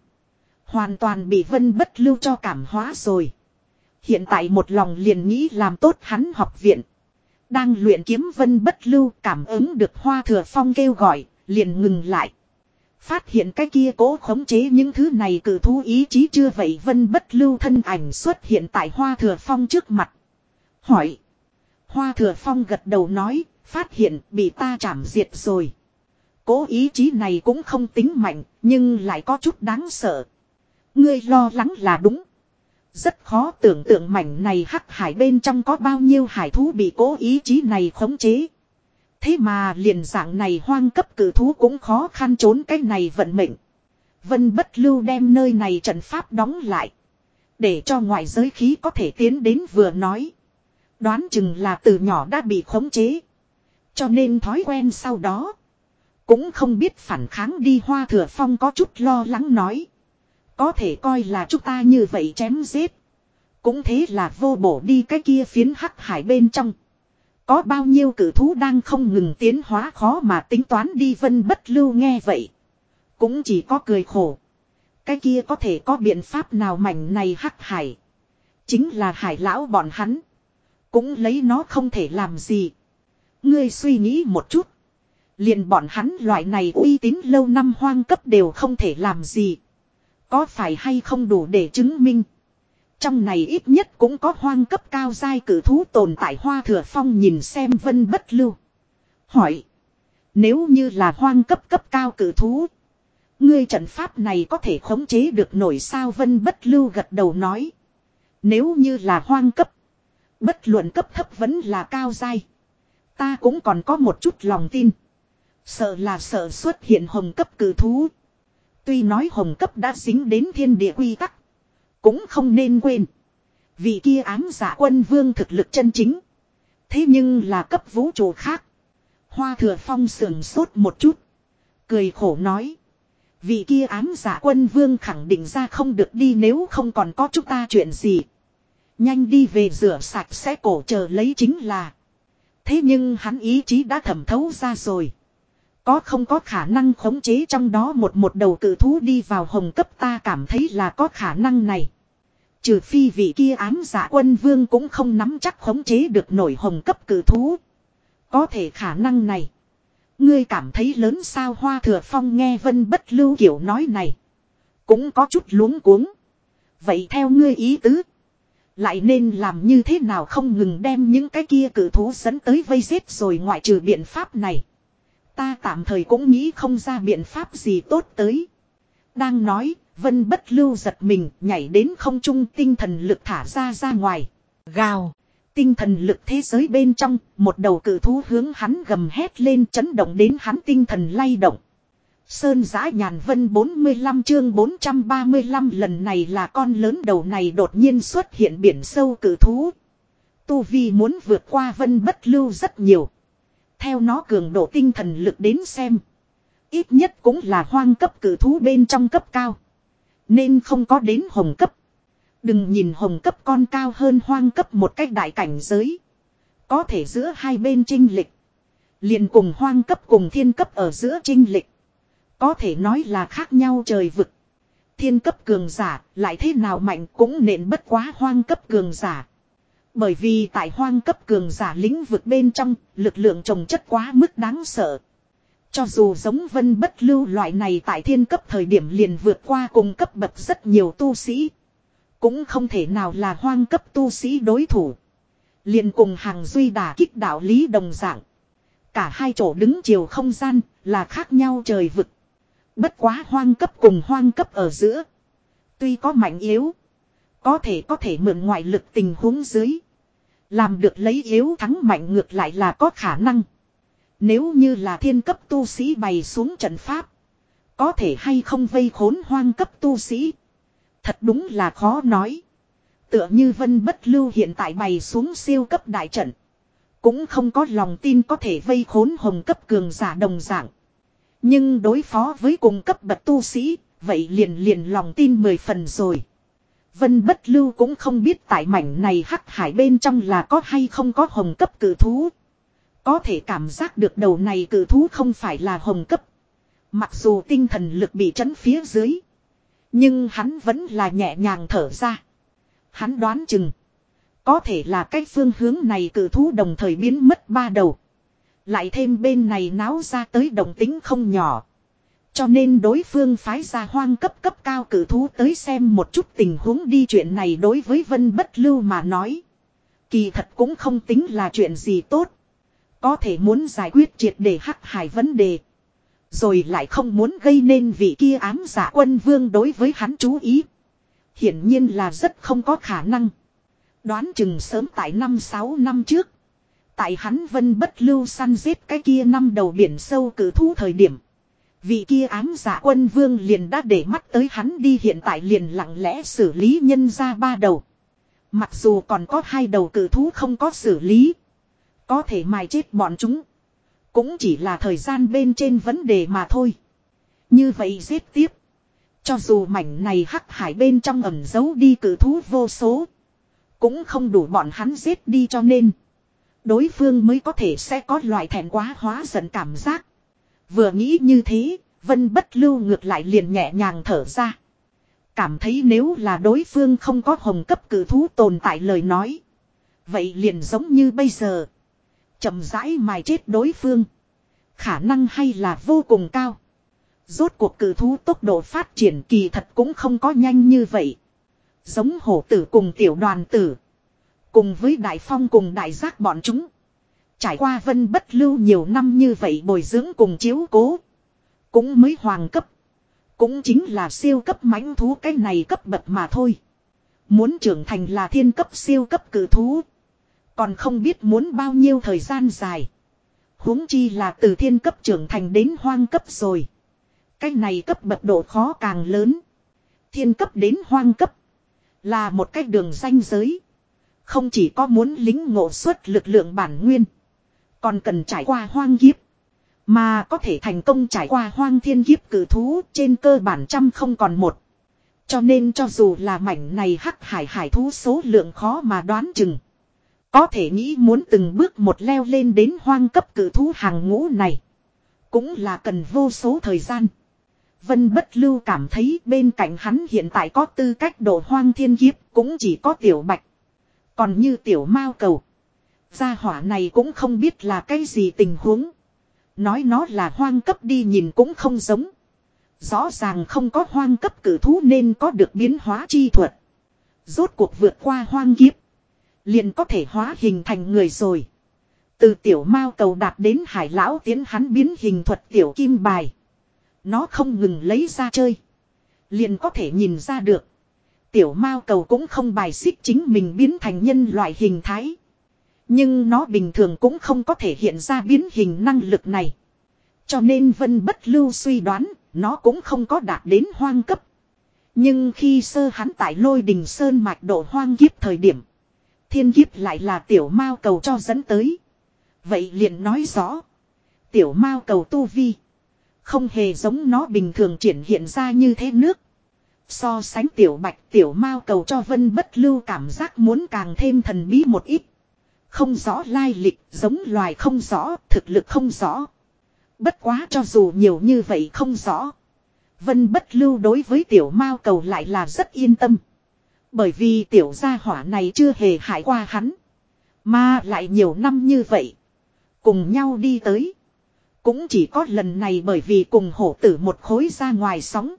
Hoàn toàn bị vân bất lưu cho cảm hóa rồi. Hiện tại một lòng liền nghĩ làm tốt hắn học viện. Đang luyện kiếm vân bất lưu cảm ứng được hoa thừa phong kêu gọi, liền ngừng lại. Phát hiện cái kia cố khống chế những thứ này cử thú ý chí chưa vậy vân bất lưu thân ảnh xuất hiện tại hoa thừa phong trước mặt. Hỏi. Hoa thừa phong gật đầu nói, phát hiện bị ta chảm diệt rồi. Cố ý chí này cũng không tính mạnh, nhưng lại có chút đáng sợ. Ngươi lo lắng là đúng. Rất khó tưởng tượng mảnh này hắc hải bên trong có bao nhiêu hải thú bị cố ý chí này khống chế. Thế mà liền dạng này hoang cấp cử thú cũng khó khăn trốn cái này vận mệnh. Vân bất lưu đem nơi này trận pháp đóng lại. Để cho ngoại giới khí có thể tiến đến vừa nói. Đoán chừng là từ nhỏ đã bị khống chế. Cho nên thói quen sau đó. Cũng không biết phản kháng đi hoa thừa phong có chút lo lắng nói. Có thể coi là chúng ta như vậy chém giết. Cũng thế là vô bổ đi cái kia phiến hắc hải bên trong. Có bao nhiêu cử thú đang không ngừng tiến hóa khó mà tính toán đi vân bất lưu nghe vậy. Cũng chỉ có cười khổ. Cái kia có thể có biện pháp nào mảnh này hắc hải. Chính là hải lão bọn hắn. Cũng lấy nó không thể làm gì. Ngươi suy nghĩ một chút. Liền bọn hắn loại này uy tín lâu năm hoang cấp đều không thể làm gì. Có phải hay không đủ để chứng minh. Trong này ít nhất cũng có hoang cấp cao giai cử thú tồn tại hoa thừa phong nhìn xem vân bất lưu. Hỏi. Nếu như là hoang cấp cấp cao cử thú. Ngươi trận pháp này có thể khống chế được nổi sao vân bất lưu gật đầu nói. Nếu như là hoang cấp. Bất luận cấp thấp vẫn là cao giai. Ta cũng còn có một chút lòng tin. Sợ là sợ xuất hiện hồng cấp cử thú. Tuy nói hồng cấp đã dính đến thiên địa quy tắc. Cũng không nên quên. Vì kia ám giả quân vương thực lực chân chính. Thế nhưng là cấp vũ trụ khác. Hoa thừa phong sườn sốt một chút. Cười khổ nói. Vì kia ám giả quân vương khẳng định ra không được đi nếu không còn có chúng ta chuyện gì. Nhanh đi về rửa sạch sẽ cổ chờ lấy chính là. Thế nhưng hắn ý chí đã thẩm thấu ra rồi. Có không có khả năng khống chế trong đó một một đầu cử thú đi vào hồng cấp ta cảm thấy là có khả năng này. Trừ phi vị kia ám giả quân vương cũng không nắm chắc khống chế được nổi hồng cấp cử thú. Có thể khả năng này. Ngươi cảm thấy lớn sao hoa thừa phong nghe vân bất lưu kiểu nói này. Cũng có chút luống cuống. Vậy theo ngươi ý tứ. Lại nên làm như thế nào không ngừng đem những cái kia cử thú dẫn tới vây giết rồi ngoại trừ biện pháp này. Ta tạm thời cũng nghĩ không ra biện pháp gì tốt tới. Đang nói, vân bất lưu giật mình nhảy đến không trung tinh thần lực thả ra ra ngoài. Gào. Tinh thần lực thế giới bên trong, một đầu cử thú hướng hắn gầm hét lên chấn động đến hắn tinh thần lay động. Sơn giã nhàn vân 45 chương 435 lần này là con lớn đầu này đột nhiên xuất hiện biển sâu cử thú. Tu Vi muốn vượt qua vân bất lưu rất nhiều. Theo nó cường độ tinh thần lực đến xem. Ít nhất cũng là hoang cấp cử thú bên trong cấp cao. Nên không có đến hồng cấp. Đừng nhìn hồng cấp con cao hơn hoang cấp một cách đại cảnh giới. Có thể giữa hai bên trinh lịch. Liền cùng hoang cấp cùng thiên cấp ở giữa trinh lịch. Có thể nói là khác nhau trời vực. Thiên cấp cường giả lại thế nào mạnh cũng nện bất quá hoang cấp cường giả. Bởi vì tại hoang cấp cường giả lĩnh vực bên trong, lực lượng trồng chất quá mức đáng sợ. Cho dù giống vân bất lưu loại này tại thiên cấp thời điểm liền vượt qua cùng cấp bậc rất nhiều tu sĩ. Cũng không thể nào là hoang cấp tu sĩ đối thủ. Liền cùng hàng duy đà kích đạo lý đồng dạng. Cả hai chỗ đứng chiều không gian là khác nhau trời vực. Bất quá hoang cấp cùng hoang cấp ở giữa. Tuy có mạnh yếu. Có thể có thể mượn ngoại lực tình huống dưới. Làm được lấy yếu thắng mạnh ngược lại là có khả năng. Nếu như là thiên cấp tu sĩ bày xuống trận pháp. Có thể hay không vây khốn hoang cấp tu sĩ. Thật đúng là khó nói. Tựa như vân bất lưu hiện tại bày xuống siêu cấp đại trận. Cũng không có lòng tin có thể vây khốn hồng cấp cường giả đồng dạng. Nhưng đối phó với cùng cấp bậc tu sĩ, vậy liền liền lòng tin mười phần rồi. Vân bất lưu cũng không biết tại mảnh này hắc hải bên trong là có hay không có hồng cấp cử thú. Có thể cảm giác được đầu này cử thú không phải là hồng cấp. Mặc dù tinh thần lực bị trấn phía dưới. Nhưng hắn vẫn là nhẹ nhàng thở ra. Hắn đoán chừng. Có thể là cách phương hướng này cử thú đồng thời biến mất ba đầu. Lại thêm bên này náo ra tới đồng tính không nhỏ. Cho nên đối phương phái ra hoang cấp cấp cao cử thú tới xem một chút tình huống đi chuyện này đối với Vân Bất Lưu mà nói. Kỳ thật cũng không tính là chuyện gì tốt. Có thể muốn giải quyết triệt để hắc hải vấn đề. Rồi lại không muốn gây nên vị kia ám giả quân vương đối với hắn chú ý. Hiển nhiên là rất không có khả năng. Đoán chừng sớm tại năm sáu năm trước. Tại hắn vân bất lưu săn giết cái kia năm đầu biển sâu cử thú thời điểm. Vị kia ám giả quân vương liền đã để mắt tới hắn đi hiện tại liền lặng lẽ xử lý nhân ra ba đầu. Mặc dù còn có hai đầu cử thú không có xử lý. Có thể mài chết bọn chúng. Cũng chỉ là thời gian bên trên vấn đề mà thôi. Như vậy giết tiếp. Cho dù mảnh này hắc hải bên trong ẩm giấu đi cử thú vô số. Cũng không đủ bọn hắn giết đi cho nên. Đối phương mới có thể sẽ có loại thẹn quá hóa giận cảm giác. Vừa nghĩ như thế, Vân bất lưu ngược lại liền nhẹ nhàng thở ra. Cảm thấy nếu là đối phương không có hồng cấp cử thú tồn tại lời nói. Vậy liền giống như bây giờ. chậm rãi mài chết đối phương. Khả năng hay là vô cùng cao. Rốt cuộc cử thú tốc độ phát triển kỳ thật cũng không có nhanh như vậy. Giống hổ tử cùng tiểu đoàn tử. Cùng với đại phong cùng đại giác bọn chúng. Trải qua vân bất lưu nhiều năm như vậy bồi dưỡng cùng chiếu cố. Cũng mới hoàng cấp. Cũng chính là siêu cấp mãnh thú, cái này cấp bậc mà thôi. Muốn trưởng thành là thiên cấp siêu cấp cử thú. Còn không biết muốn bao nhiêu thời gian dài. huống chi là từ thiên cấp trưởng thành đến hoang cấp rồi. Cái này cấp bậc độ khó càng lớn. Thiên cấp đến hoang cấp. Là một cách đường danh giới. Không chỉ có muốn lính ngộ xuất lực lượng bản nguyên. Còn cần trải qua hoang kiếp. Mà có thể thành công trải qua hoang thiên kiếp cử thú trên cơ bản trăm không còn một. Cho nên cho dù là mảnh này hắc hải hải thú số lượng khó mà đoán chừng. Có thể nghĩ muốn từng bước một leo lên đến hoang cấp cử thú hàng ngũ này. Cũng là cần vô số thời gian. Vân bất lưu cảm thấy bên cạnh hắn hiện tại có tư cách độ hoang thiên kiếp cũng chỉ có tiểu bạch. Còn như tiểu mao cầu. Gia hỏa này cũng không biết là cái gì tình huống. Nói nó là hoang cấp đi nhìn cũng không giống. Rõ ràng không có hoang cấp cử thú nên có được biến hóa chi thuật. Rốt cuộc vượt qua hoang kiếp. Liền có thể hóa hình thành người rồi. Từ tiểu mao cầu đạt đến hải lão tiến hắn biến hình thuật tiểu kim bài. Nó không ngừng lấy ra chơi. Liền có thể nhìn ra được. Tiểu mao cầu cũng không bài xích chính mình biến thành nhân loại hình thái. Nhưng nó bình thường cũng không có thể hiện ra biến hình năng lực này. Cho nên Vân Bất Lưu suy đoán, nó cũng không có đạt đến hoang cấp. Nhưng khi sơ hắn tại lôi đình sơn mạch độ hoang kiếp thời điểm. Thiên kiếp lại là tiểu mao cầu cho dẫn tới. Vậy liền nói rõ. Tiểu mao cầu tu vi. Không hề giống nó bình thường triển hiện ra như thế nước. So sánh tiểu bạch tiểu mao cầu cho vân bất lưu cảm giác muốn càng thêm thần bí một ít. Không rõ lai lịch, giống loài không rõ, thực lực không rõ. Bất quá cho dù nhiều như vậy không rõ. Vân bất lưu đối với tiểu mao cầu lại là rất yên tâm. Bởi vì tiểu gia hỏa này chưa hề hại qua hắn. Mà lại nhiều năm như vậy. Cùng nhau đi tới. Cũng chỉ có lần này bởi vì cùng hổ tử một khối ra ngoài sóng.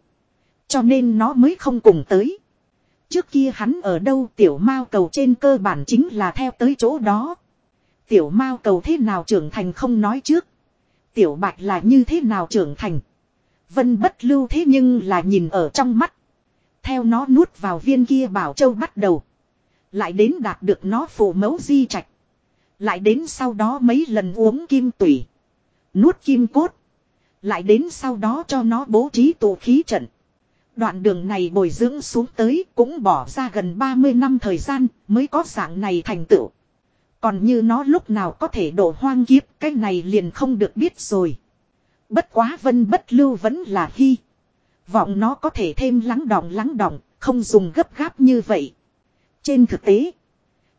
Cho nên nó mới không cùng tới. Trước kia hắn ở đâu tiểu mao cầu trên cơ bản chính là theo tới chỗ đó. Tiểu mao cầu thế nào trưởng thành không nói trước. Tiểu bạch là như thế nào trưởng thành. Vân bất lưu thế nhưng là nhìn ở trong mắt. Theo nó nuốt vào viên kia bảo châu bắt đầu. Lại đến đạt được nó phụ mẫu di trạch. Lại đến sau đó mấy lần uống kim tủy. Nuốt kim cốt. Lại đến sau đó cho nó bố trí tụ khí trận. Đoạn đường này bồi dưỡng xuống tới cũng bỏ ra gần 30 năm thời gian mới có dạng này thành tựu. Còn như nó lúc nào có thể đổ hoang kiếp cái này liền không được biết rồi. Bất quá vân bất lưu vẫn là hy. Vọng nó có thể thêm lắng đọng lắng đọng, không dùng gấp gáp như vậy. Trên thực tế,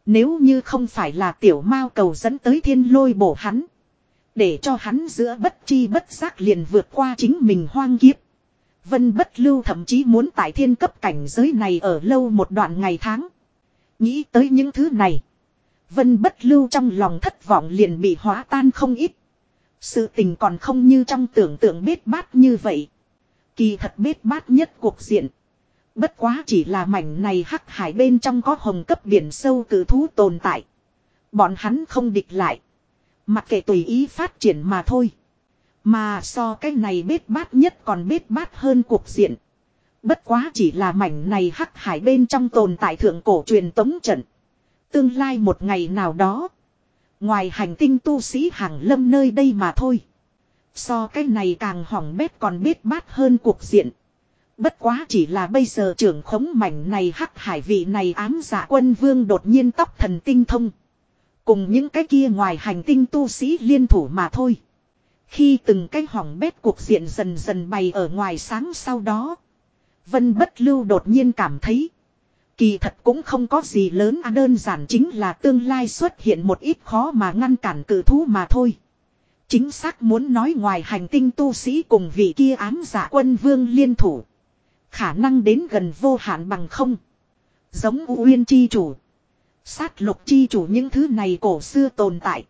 nếu như không phải là tiểu mao cầu dẫn tới thiên lôi bổ hắn. Để cho hắn giữa bất chi bất giác liền vượt qua chính mình hoang kiếp. Vân bất lưu thậm chí muốn tại thiên cấp cảnh giới này ở lâu một đoạn ngày tháng. Nghĩ tới những thứ này. Vân bất lưu trong lòng thất vọng liền bị hóa tan không ít. Sự tình còn không như trong tưởng tượng bết bát như vậy. Kỳ thật bết bát nhất cuộc diện. Bất quá chỉ là mảnh này hắc hải bên trong có hồng cấp biển sâu cử thú tồn tại. Bọn hắn không địch lại. Mặc kệ tùy ý phát triển mà thôi. Mà so cái này bết bát nhất còn bết bát hơn cuộc diện. Bất quá chỉ là mảnh này hắc hải bên trong tồn tại thượng cổ truyền tống trận. Tương lai một ngày nào đó. Ngoài hành tinh tu sĩ hàng lâm nơi đây mà thôi. So cái này càng hỏng bét còn biết bát hơn cuộc diện. Bất quá chỉ là bây giờ trưởng khống mảnh này hắc hải vị này ám giả quân vương đột nhiên tóc thần tinh thông. Cùng những cái kia ngoài hành tinh tu sĩ liên thủ mà thôi. Khi từng cái hỏng bét cuộc diện dần dần bày ở ngoài sáng sau đó. Vân bất lưu đột nhiên cảm thấy. Kỳ thật cũng không có gì lớn à đơn giản chính là tương lai xuất hiện một ít khó mà ngăn cản cử thú mà thôi. Chính xác muốn nói ngoài hành tinh tu sĩ cùng vị kia ám giả quân vương liên thủ. Khả năng đến gần vô hạn bằng không. Giống U Uyên chi chủ. Sát lục chi chủ những thứ này cổ xưa tồn tại.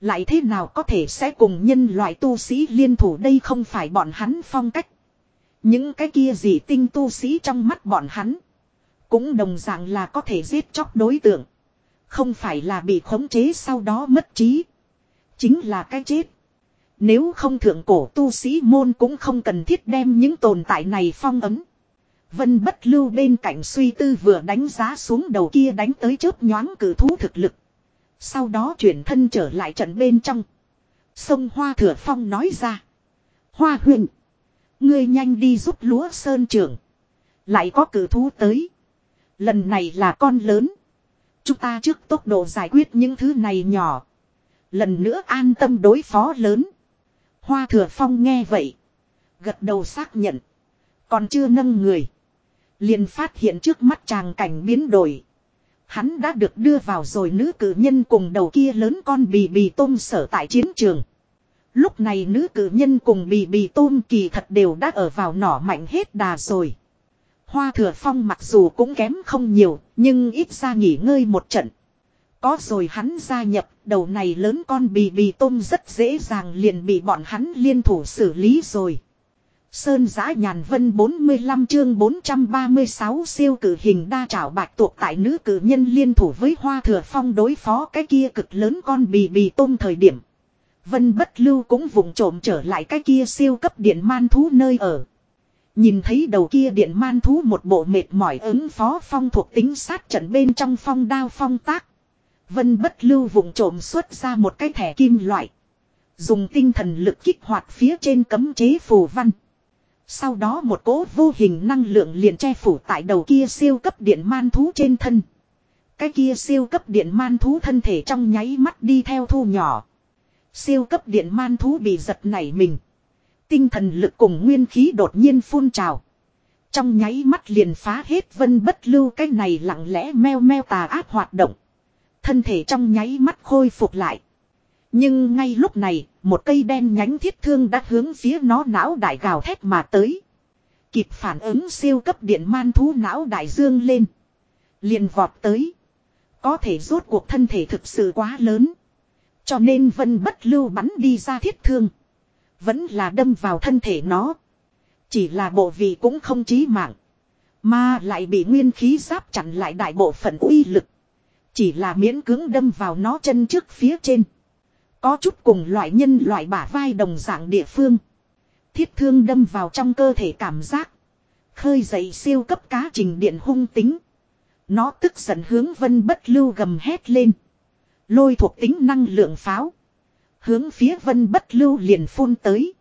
Lại thế nào có thể sẽ cùng nhân loại tu sĩ liên thủ đây không phải bọn hắn phong cách. Những cái kia gì tinh tu sĩ trong mắt bọn hắn. Cũng đồng dạng là có thể giết chóc đối tượng. Không phải là bị khống chế sau đó mất trí. Chính là cái chết. Nếu không thượng cổ tu sĩ môn cũng không cần thiết đem những tồn tại này phong ấm. Vân bất lưu bên cạnh suy tư vừa đánh giá xuống đầu kia đánh tới chớp nhoáng cử thú thực lực. Sau đó chuyển thân trở lại trận bên trong. Sông Hoa Thừa Phong nói ra. Hoa huyền. Ngươi nhanh đi giúp lúa sơn trưởng. Lại có cử thú tới. Lần này là con lớn. Chúng ta trước tốc độ giải quyết những thứ này nhỏ. Lần nữa an tâm đối phó lớn. Hoa thừa phong nghe vậy. Gật đầu xác nhận. Còn chưa nâng người. liền phát hiện trước mắt chàng cảnh biến đổi. Hắn đã được đưa vào rồi nữ cử nhân cùng đầu kia lớn con bì bì tôm sở tại chiến trường. Lúc này nữ cử nhân cùng bì bì tôm kỳ thật đều đã ở vào nỏ mạnh hết đà rồi. Hoa thừa phong mặc dù cũng kém không nhiều, nhưng ít ra nghỉ ngơi một trận. Có rồi hắn gia nhập, đầu này lớn con bì bì tôm rất dễ dàng liền bị bọn hắn liên thủ xử lý rồi. Sơn giã nhàn vân 45 chương 436 siêu cử hình đa trảo bạch tuộc tại nữ cử nhân liên thủ với hoa thừa phong đối phó cái kia cực lớn con bì bì tôm thời điểm. Vân bất lưu cũng vùng trộm trở lại cái kia siêu cấp điện man thú nơi ở. Nhìn thấy đầu kia điện man thú một bộ mệt mỏi ứng phó phong thuộc tính sát trận bên trong phong đao phong tác. Vân bất lưu vùng trộm xuất ra một cái thẻ kim loại. Dùng tinh thần lực kích hoạt phía trên cấm chế phù văn. Sau đó một cỗ vô hình năng lượng liền che phủ tại đầu kia siêu cấp điện man thú trên thân. Cái kia siêu cấp điện man thú thân thể trong nháy mắt đi theo thu nhỏ. Siêu cấp điện man thú bị giật nảy mình. Tinh thần lực cùng nguyên khí đột nhiên phun trào. Trong nháy mắt liền phá hết vân bất lưu cái này lặng lẽ meo meo tà ác hoạt động. Thân thể trong nháy mắt khôi phục lại. Nhưng ngay lúc này, một cây đen nhánh thiết thương đã hướng phía nó não đại gào thét mà tới. Kịp phản ứng siêu cấp điện man thú não đại dương lên. Liền vọt tới. Có thể rốt cuộc thân thể thực sự quá lớn. Cho nên vân bất lưu bắn đi ra thiết thương. Vẫn là đâm vào thân thể nó. Chỉ là bộ vị cũng không chí mạng. Mà lại bị nguyên khí giáp chặn lại đại bộ phận uy lực. Chỉ là miễn cưỡng đâm vào nó chân trước phía trên. Có chút cùng loại nhân loại bả vai đồng dạng địa phương. Thiết thương đâm vào trong cơ thể cảm giác. Khơi dậy siêu cấp cá trình điện hung tính. Nó tức giận hướng vân bất lưu gầm hét lên. Lôi thuộc tính năng lượng pháo. Hướng phía vân bất lưu liền phun tới.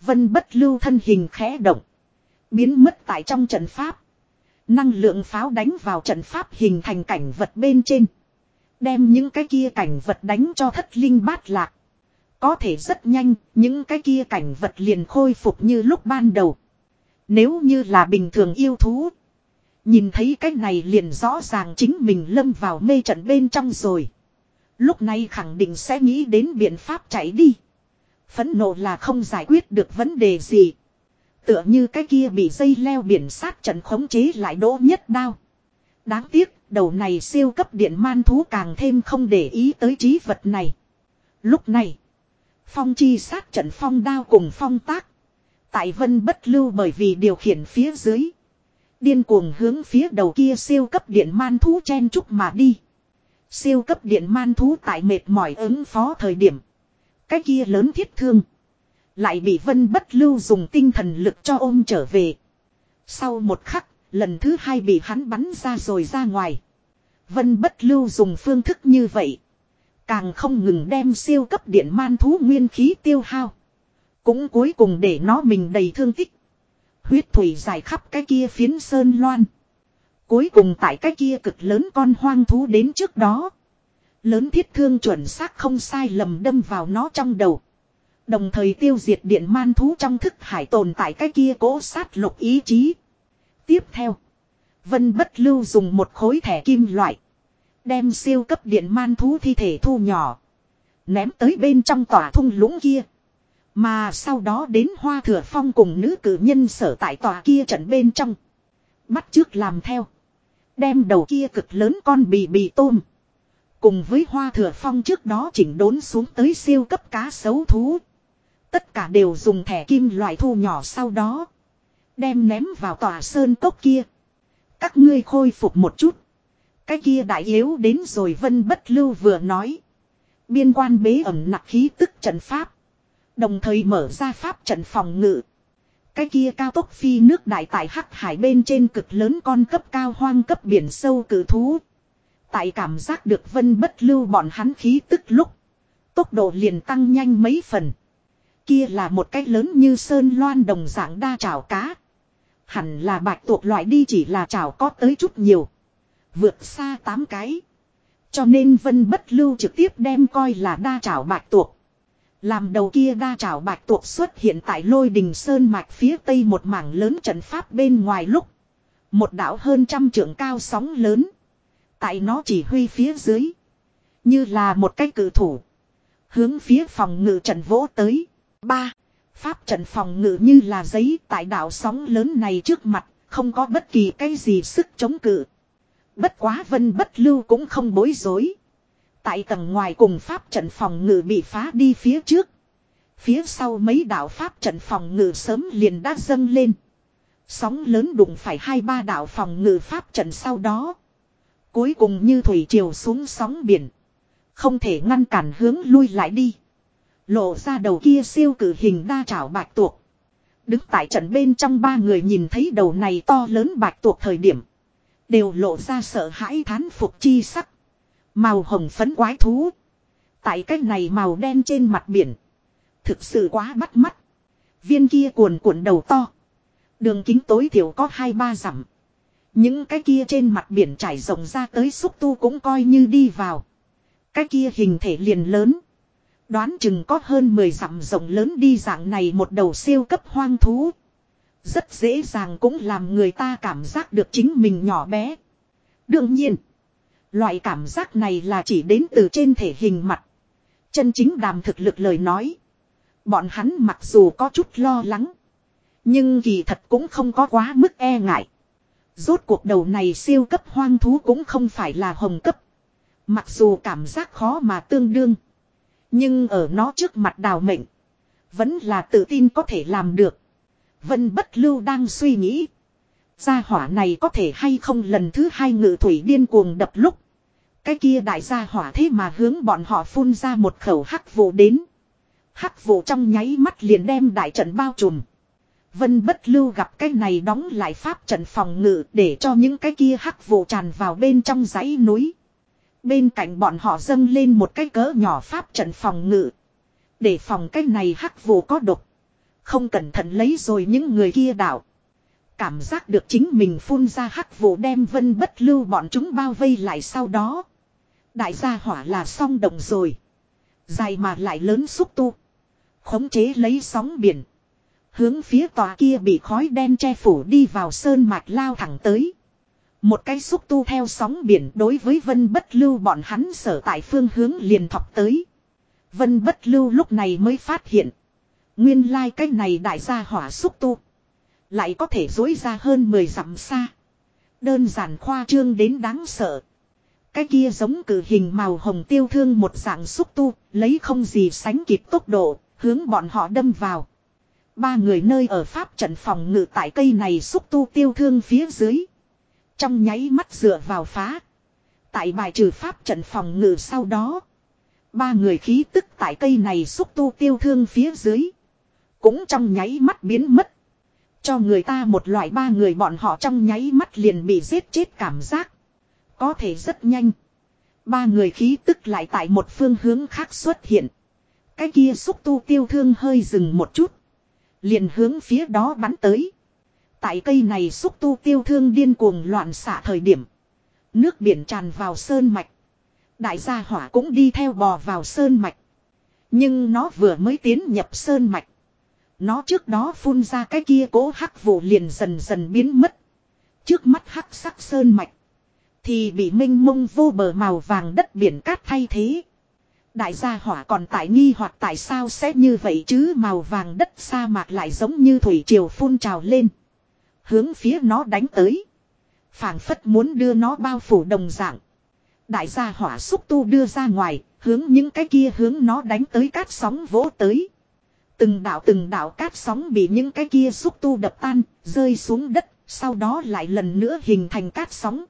Vân bất lưu thân hình khẽ động. Biến mất tại trong trận pháp. Năng lượng pháo đánh vào trận pháp hình thành cảnh vật bên trên. Đem những cái kia cảnh vật đánh cho thất linh bát lạc. Có thể rất nhanh, những cái kia cảnh vật liền khôi phục như lúc ban đầu. Nếu như là bình thường yêu thú. Nhìn thấy cái này liền rõ ràng chính mình lâm vào mê trận bên trong rồi. Lúc này khẳng định sẽ nghĩ đến biện pháp chạy đi. Phẫn nộ là không giải quyết được vấn đề gì. Tựa như cái kia bị dây leo biển sát trận khống chế lại đỗ nhất đao. Đáng tiếc, đầu này siêu cấp điện man thú càng thêm không để ý tới trí vật này. Lúc này, phong chi sát trận phong đao cùng phong tác. Tại vân bất lưu bởi vì điều khiển phía dưới. Điên cuồng hướng phía đầu kia siêu cấp điện man thú chen chúc mà đi. Siêu cấp điện man thú tại mệt mỏi ứng phó thời điểm. Cái kia lớn thiết thương. Lại bị vân bất lưu dùng tinh thần lực cho ôm trở về. Sau một khắc, lần thứ hai bị hắn bắn ra rồi ra ngoài. Vân bất lưu dùng phương thức như vậy. Càng không ngừng đem siêu cấp điện man thú nguyên khí tiêu hao. Cũng cuối cùng để nó mình đầy thương tích. Huyết thủy dài khắp cái kia phiến sơn loan. Cuối cùng tại cái kia cực lớn con hoang thú đến trước đó. Lớn thiết thương chuẩn xác không sai lầm đâm vào nó trong đầu. Đồng thời tiêu diệt điện man thú trong thức hải tồn tại cái kia cố sát lục ý chí. Tiếp theo. Vân bất lưu dùng một khối thẻ kim loại. Đem siêu cấp điện man thú thi thể thu nhỏ. Ném tới bên trong tòa thung lũng kia. Mà sau đó đến hoa thừa phong cùng nữ cử nhân sở tại tòa kia trận bên trong. Bắt trước làm theo. Đem đầu kia cực lớn con bì bì tôm. Cùng với hoa thừa phong trước đó chỉnh đốn xuống tới siêu cấp cá sấu thú. Tất cả đều dùng thẻ kim loại thu nhỏ sau đó. Đem ném vào tòa sơn cốc kia. Các ngươi khôi phục một chút. Cái kia đại yếu đến rồi vân bất lưu vừa nói. Biên quan bế ẩm nặc khí tức trận pháp. Đồng thời mở ra pháp trận phòng ngự. Cái kia cao tốc phi nước đại tại hắc hải bên trên cực lớn con cấp cao hoang cấp biển sâu cử thú. Tại cảm giác được vân bất lưu bọn hắn khí tức lúc. Tốc độ liền tăng nhanh mấy phần. Kia là một cái lớn như sơn loan đồng dạng đa trảo cá. Hẳn là bạch tuộc loại đi chỉ là chảo có tới chút nhiều. Vượt xa tám cái. Cho nên vân bất lưu trực tiếp đem coi là đa chảo bạch tuộc. Làm đầu kia đa trảo bạch tuộc xuất hiện tại lôi đình sơn mạch phía tây một mảng lớn trận pháp bên ngoài lúc. Một đảo hơn trăm trượng cao sóng lớn. Tại nó chỉ huy phía dưới. Như là một cái cử thủ. Hướng phía phòng ngự trận vỗ tới. ba Pháp trận phòng ngự như là giấy tại đảo sóng lớn này trước mặt. Không có bất kỳ cái gì sức chống cự. Bất quá vân bất lưu cũng không bối rối. Tại tầng ngoài cùng pháp trận phòng ngự bị phá đi phía trước. Phía sau mấy đạo pháp trận phòng ngự sớm liền đã dâng lên. Sóng lớn đụng phải hai ba đạo phòng ngự pháp trận sau đó. Cuối cùng như thủy triều xuống sóng biển. Không thể ngăn cản hướng lui lại đi. Lộ ra đầu kia siêu cử hình đa trảo bạch tuộc. Đứng tại trận bên trong ba người nhìn thấy đầu này to lớn bạch tuộc thời điểm. Đều lộ ra sợ hãi thán phục chi sắc. Màu hồng phấn quái thú. Tại cái này màu đen trên mặt biển. Thực sự quá bắt mắt. Viên kia cuồn cuộn đầu to. Đường kính tối thiểu có hai ba dặm. Những cái kia trên mặt biển trải rộng ra tới xúc tu cũng coi như đi vào. Cái kia hình thể liền lớn. Đoán chừng có hơn 10 dặm rộng lớn đi dạng này một đầu siêu cấp hoang thú. Rất dễ dàng cũng làm người ta cảm giác được chính mình nhỏ bé. Đương nhiên. Loại cảm giác này là chỉ đến từ trên thể hình mặt. Chân chính đàm thực lực lời nói. Bọn hắn mặc dù có chút lo lắng. Nhưng kỳ thật cũng không có quá mức e ngại. Rốt cuộc đầu này siêu cấp hoang thú cũng không phải là hồng cấp. Mặc dù cảm giác khó mà tương đương. Nhưng ở nó trước mặt đào mệnh. Vẫn là tự tin có thể làm được. Vân bất lưu đang suy nghĩ. Gia hỏa này có thể hay không lần thứ hai ngự thủy điên cuồng đập lúc. Cái kia đại gia hỏa thế mà hướng bọn họ phun ra một khẩu hắc vụ đến. Hắc vụ trong nháy mắt liền đem đại trận bao trùm. Vân bất lưu gặp cái này đóng lại pháp trận phòng ngự để cho những cái kia hắc vụ tràn vào bên trong dãy núi. Bên cạnh bọn họ dâng lên một cái cỡ nhỏ pháp trận phòng ngự. Để phòng cái này hắc vụ có độc. Không cẩn thận lấy rồi những người kia đảo. Cảm giác được chính mình phun ra hắc vụ đem vân bất lưu bọn chúng bao vây lại sau đó. Đại gia hỏa là xong động rồi. Dài mà lại lớn xúc tu. Khống chế lấy sóng biển. Hướng phía tòa kia bị khói đen che phủ đi vào sơn mạch lao thẳng tới. Một cái xúc tu theo sóng biển đối với vân bất lưu bọn hắn sở tại phương hướng liền thọc tới. Vân bất lưu lúc này mới phát hiện. Nguyên lai like cái này đại gia hỏa xúc tu. Lại có thể dối ra hơn 10 dặm xa. Đơn giản khoa trương đến đáng sợ. Cái kia giống cử hình màu hồng tiêu thương một dạng xúc tu, lấy không gì sánh kịp tốc độ, hướng bọn họ đâm vào. Ba người nơi ở pháp trận phòng ngự tại cây này xúc tu tiêu thương phía dưới. Trong nháy mắt dựa vào phá. Tại bài trừ pháp trận phòng ngự sau đó. Ba người khí tức tại cây này xúc tu tiêu thương phía dưới. Cũng trong nháy mắt biến mất. Cho người ta một loại ba người bọn họ trong nháy mắt liền bị giết chết cảm giác. Có thể rất nhanh. Ba người khí tức lại tại một phương hướng khác xuất hiện. Cái kia xúc tu tiêu thương hơi dừng một chút. Liền hướng phía đó bắn tới. Tại cây này xúc tu tiêu thương điên cuồng loạn xạ thời điểm. Nước biển tràn vào sơn mạch. Đại gia hỏa cũng đi theo bò vào sơn mạch. Nhưng nó vừa mới tiến nhập sơn mạch. Nó trước đó phun ra cái kia cố hắc vụ liền dần dần biến mất. Trước mắt hắc sắc sơn mạch. Thì bị minh mông vô bờ màu vàng đất biển cát thay thế. Đại gia hỏa còn tại nghi hoặc tại sao sẽ như vậy chứ màu vàng đất sa mạc lại giống như thủy triều phun trào lên. Hướng phía nó đánh tới. phảng phất muốn đưa nó bao phủ đồng dạng. Đại gia hỏa xúc tu đưa ra ngoài, hướng những cái kia hướng nó đánh tới cát sóng vỗ tới. Từng đạo từng đạo cát sóng bị những cái kia xúc tu đập tan, rơi xuống đất, sau đó lại lần nữa hình thành cát sóng.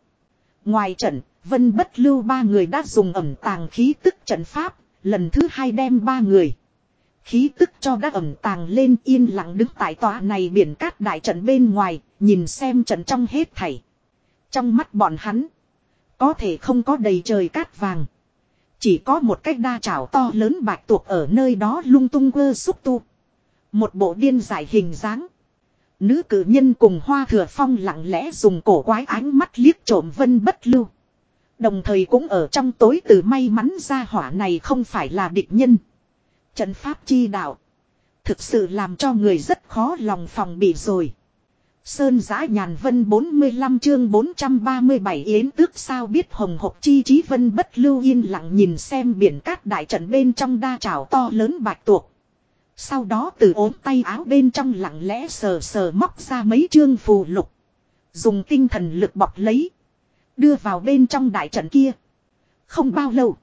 Ngoài trận, Vân Bất Lưu ba người đã dùng ẩm tàng khí tức trận pháp, lần thứ hai đem ba người. Khí tức cho đã ẩm tàng lên yên lặng đứng tại tòa này biển cát đại trận bên ngoài, nhìn xem trận trong hết thảy. Trong mắt bọn hắn, có thể không có đầy trời cát vàng. Chỉ có một cách đa chảo to lớn bạch tuộc ở nơi đó lung tung quơ xúc tu. Một bộ điên giải hình dáng. Nữ cử nhân cùng hoa thừa phong lặng lẽ dùng cổ quái ánh mắt liếc trộm vân bất lưu. Đồng thời cũng ở trong tối từ may mắn ra hỏa này không phải là địch nhân. Trận pháp chi đạo. Thực sự làm cho người rất khó lòng phòng bị rồi. Sơn giã nhàn vân 45 chương 437 yến tước sao biết hồng hộc chi trí vân bất lưu yên lặng nhìn xem biển cát đại trận bên trong đa trào to lớn bạch tuộc. Sau đó từ ốm tay áo bên trong lặng lẽ sờ sờ móc ra mấy chương phù lục. Dùng tinh thần lực bọc lấy. Đưa vào bên trong đại trận kia. Không bao lâu.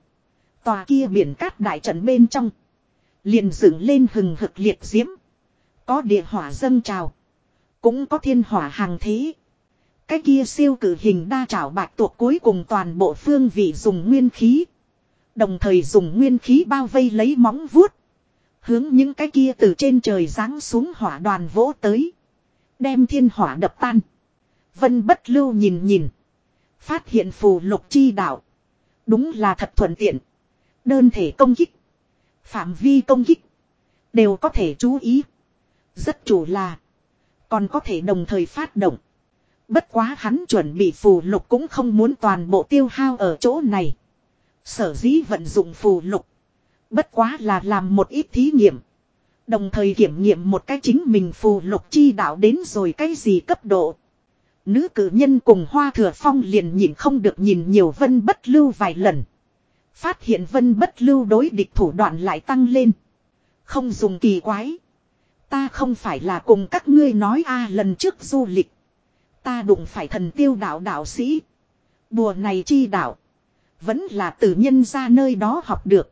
Tòa kia biển cát đại trận bên trong. Liền dựng lên hừng hực liệt diễm. Có địa hỏa dâng trào. Cũng có thiên hỏa hàng thế. Cái kia siêu cử hình đa trảo bạch tuộc cuối cùng toàn bộ phương vị dùng nguyên khí. Đồng thời dùng nguyên khí bao vây lấy móng vuốt. Hướng những cái kia từ trên trời giáng xuống hỏa đoàn vỗ tới. Đem thiên hỏa đập tan. Vân bất lưu nhìn nhìn. Phát hiện phù lục chi đạo. Đúng là thật thuận tiện. Đơn thể công kích. Phạm vi công kích. Đều có thể chú ý. Rất chủ là. Còn có thể đồng thời phát động. Bất quá hắn chuẩn bị phù lục cũng không muốn toàn bộ tiêu hao ở chỗ này. Sở dĩ vận dụng phù lục. Bất quá là làm một ít thí nghiệm. Đồng thời kiểm nghiệm một cái chính mình phù lục chi đạo đến rồi cái gì cấp độ. Nữ cử nhân cùng Hoa Thừa Phong liền nhìn không được nhìn nhiều vân bất lưu vài lần. Phát hiện vân bất lưu đối địch thủ đoạn lại tăng lên. Không dùng kỳ quái. Ta không phải là cùng các ngươi nói a à, lần trước du lịch. Ta đụng phải thần tiêu đạo đạo sĩ. Bùa này chi đạo. Vẫn là tử nhân ra nơi đó học được.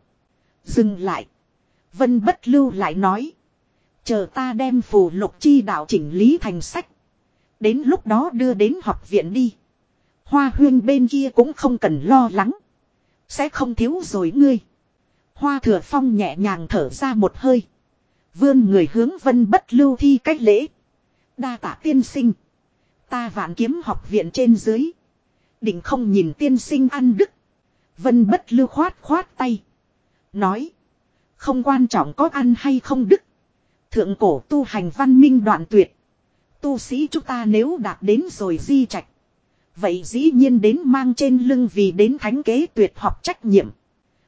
Dừng lại. Vân bất lưu lại nói. Chờ ta đem phù lục chi đạo chỉnh lý thành sách. Đến lúc đó đưa đến học viện đi. Hoa huyên bên kia cũng không cần lo lắng. Sẽ không thiếu rồi ngươi. Hoa thừa phong nhẹ nhàng thở ra một hơi. Vươn người hướng vân bất lưu thi cách lễ. Đa tạ tiên sinh. Ta vạn kiếm học viện trên dưới. Định không nhìn tiên sinh ăn đức. Vân bất lưu khoát khoát tay. Nói. Không quan trọng có ăn hay không đức. Thượng cổ tu hành văn minh đoạn tuyệt. Tu sĩ chúng ta nếu đạt đến rồi di trạch. Vậy dĩ nhiên đến mang trên lưng vì đến thánh kế tuyệt học trách nhiệm.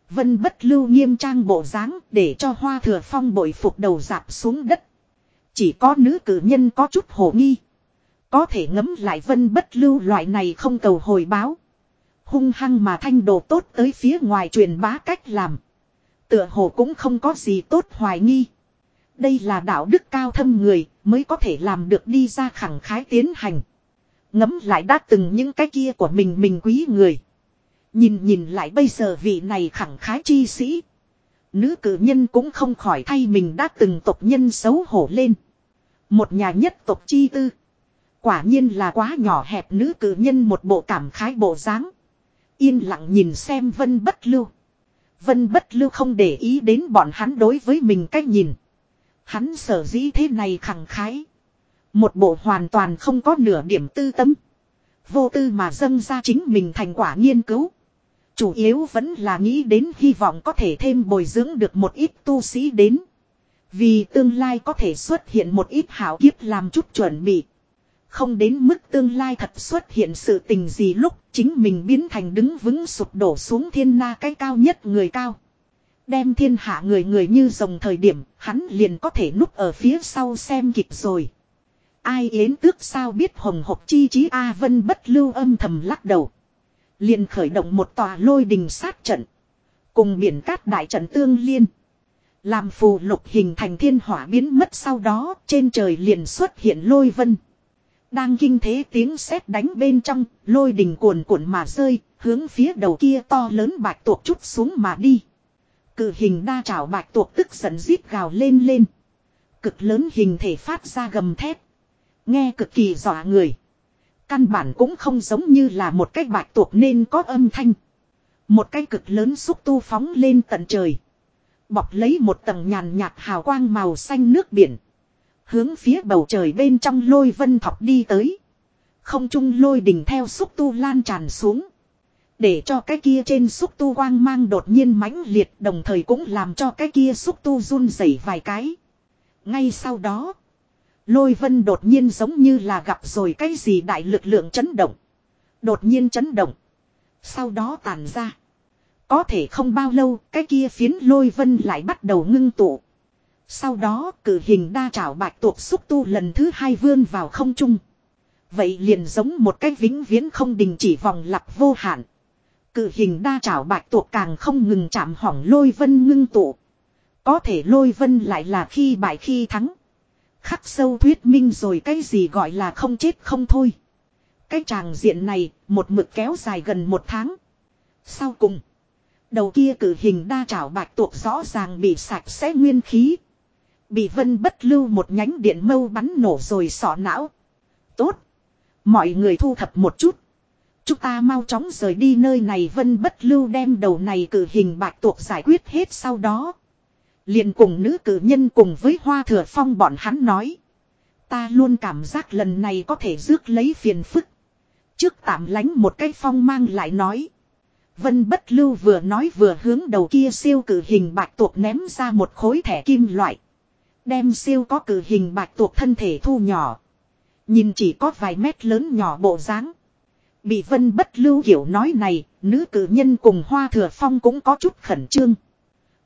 Vân bất lưu nghiêm trang bộ dáng để cho hoa thừa phong bội phục đầu dạp xuống đất. Chỉ có nữ cử nhân có chút hồ nghi. Có thể ngấm lại vân bất lưu loại này không cầu hồi báo. Hung hăng mà thanh đồ tốt tới phía ngoài truyền bá cách làm. Tựa hồ cũng không có gì tốt hoài nghi. Đây là đạo đức cao thâm người mới có thể làm được đi ra khẳng khái tiến hành. Ngấm lại đã từng những cái kia của mình mình quý người. Nhìn nhìn lại bây giờ vị này khẳng khái chi sĩ. Nữ cử nhân cũng không khỏi thay mình đã từng tộc nhân xấu hổ lên. Một nhà nhất tộc chi tư. Quả nhiên là quá nhỏ hẹp nữ cử nhân một bộ cảm khái bộ dáng. Yên lặng nhìn xem vân bất lưu. Vân bất lưu không để ý đến bọn hắn đối với mình cách nhìn. Hắn sở dĩ thế này khẳng khái. Một bộ hoàn toàn không có nửa điểm tư tâm. Vô tư mà dâng ra chính mình thành quả nghiên cứu. Chủ yếu vẫn là nghĩ đến hy vọng có thể thêm bồi dưỡng được một ít tu sĩ đến. Vì tương lai có thể xuất hiện một ít hảo kiếp làm chút chuẩn bị. Không đến mức tương lai thật xuất hiện sự tình gì lúc chính mình biến thành đứng vững sụp đổ xuống thiên na cái cao nhất người cao. Đem thiên hạ người người như dòng thời điểm, hắn liền có thể núp ở phía sau xem kịch rồi. Ai yến tước sao biết hồng hộc chi chí A Vân bất lưu âm thầm lắc đầu. Liền khởi động một tòa lôi đình sát trận. Cùng biển cát đại trận tương liên. Làm phù lục hình thành thiên hỏa biến mất sau đó trên trời liền xuất hiện lôi vân. Đang kinh thế tiếng sét đánh bên trong, lôi đình cuồn cuộn mà rơi, hướng phía đầu kia to lớn bạch tuộc chút xuống mà đi. Cự hình đa trảo bạch tuộc tức giận rít gào lên lên. Cực lớn hình thể phát ra gầm thép. Nghe cực kỳ dọa người. Căn bản cũng không giống như là một cái bạch tuộc nên có âm thanh. Một cái cực lớn xúc tu phóng lên tận trời. Bọc lấy một tầng nhàn nhạt hào quang màu xanh nước biển. Hướng phía bầu trời bên trong lôi vân thọc đi tới. Không trung lôi đỉnh theo xúc tu lan tràn xuống. Để cho cái kia trên xúc tu quang mang đột nhiên mãnh liệt đồng thời cũng làm cho cái kia xúc tu run rẩy vài cái. Ngay sau đó. Lôi vân đột nhiên giống như là gặp rồi cái gì đại lực lượng chấn động. Đột nhiên chấn động. Sau đó tàn ra. Có thể không bao lâu, cái kia phiến lôi vân lại bắt đầu ngưng tụ. Sau đó, cử hình đa trảo bạch tuộc xúc tu lần thứ hai vươn vào không trung. Vậy liền giống một cái vĩnh viễn không đình chỉ vòng lặp vô hạn. Cử hình đa trảo bạch tuộc càng không ngừng chạm hỏng lôi vân ngưng tụ. Có thể lôi vân lại là khi bại khi thắng. Khắc sâu thuyết minh rồi cái gì gọi là không chết không thôi. Cái tràng diện này, một mực kéo dài gần một tháng. Sau cùng. Đầu kia cử hình đa trảo bạch tuộc rõ ràng bị sạch sẽ nguyên khí. Bị vân bất lưu một nhánh điện mâu bắn nổ rồi sọ não. Tốt. Mọi người thu thập một chút. Chúng ta mau chóng rời đi nơi này, vân bất lưu đem đầu này cử hình bạch tuộc giải quyết hết sau đó liền cùng nữ cử nhân cùng với hoa thừa phong bọn hắn nói. Ta luôn cảm giác lần này có thể rước lấy phiền phức. Trước tạm lánh một cái phong mang lại nói. Vân bất lưu vừa nói vừa hướng đầu kia siêu cử hình bạch tuộc ném ra một khối thẻ kim loại. Đem siêu có cử hình bạch tuộc thân thể thu nhỏ. Nhìn chỉ có vài mét lớn nhỏ bộ dáng. Bị vân bất lưu hiểu nói này, nữ cử nhân cùng hoa thừa phong cũng có chút khẩn trương.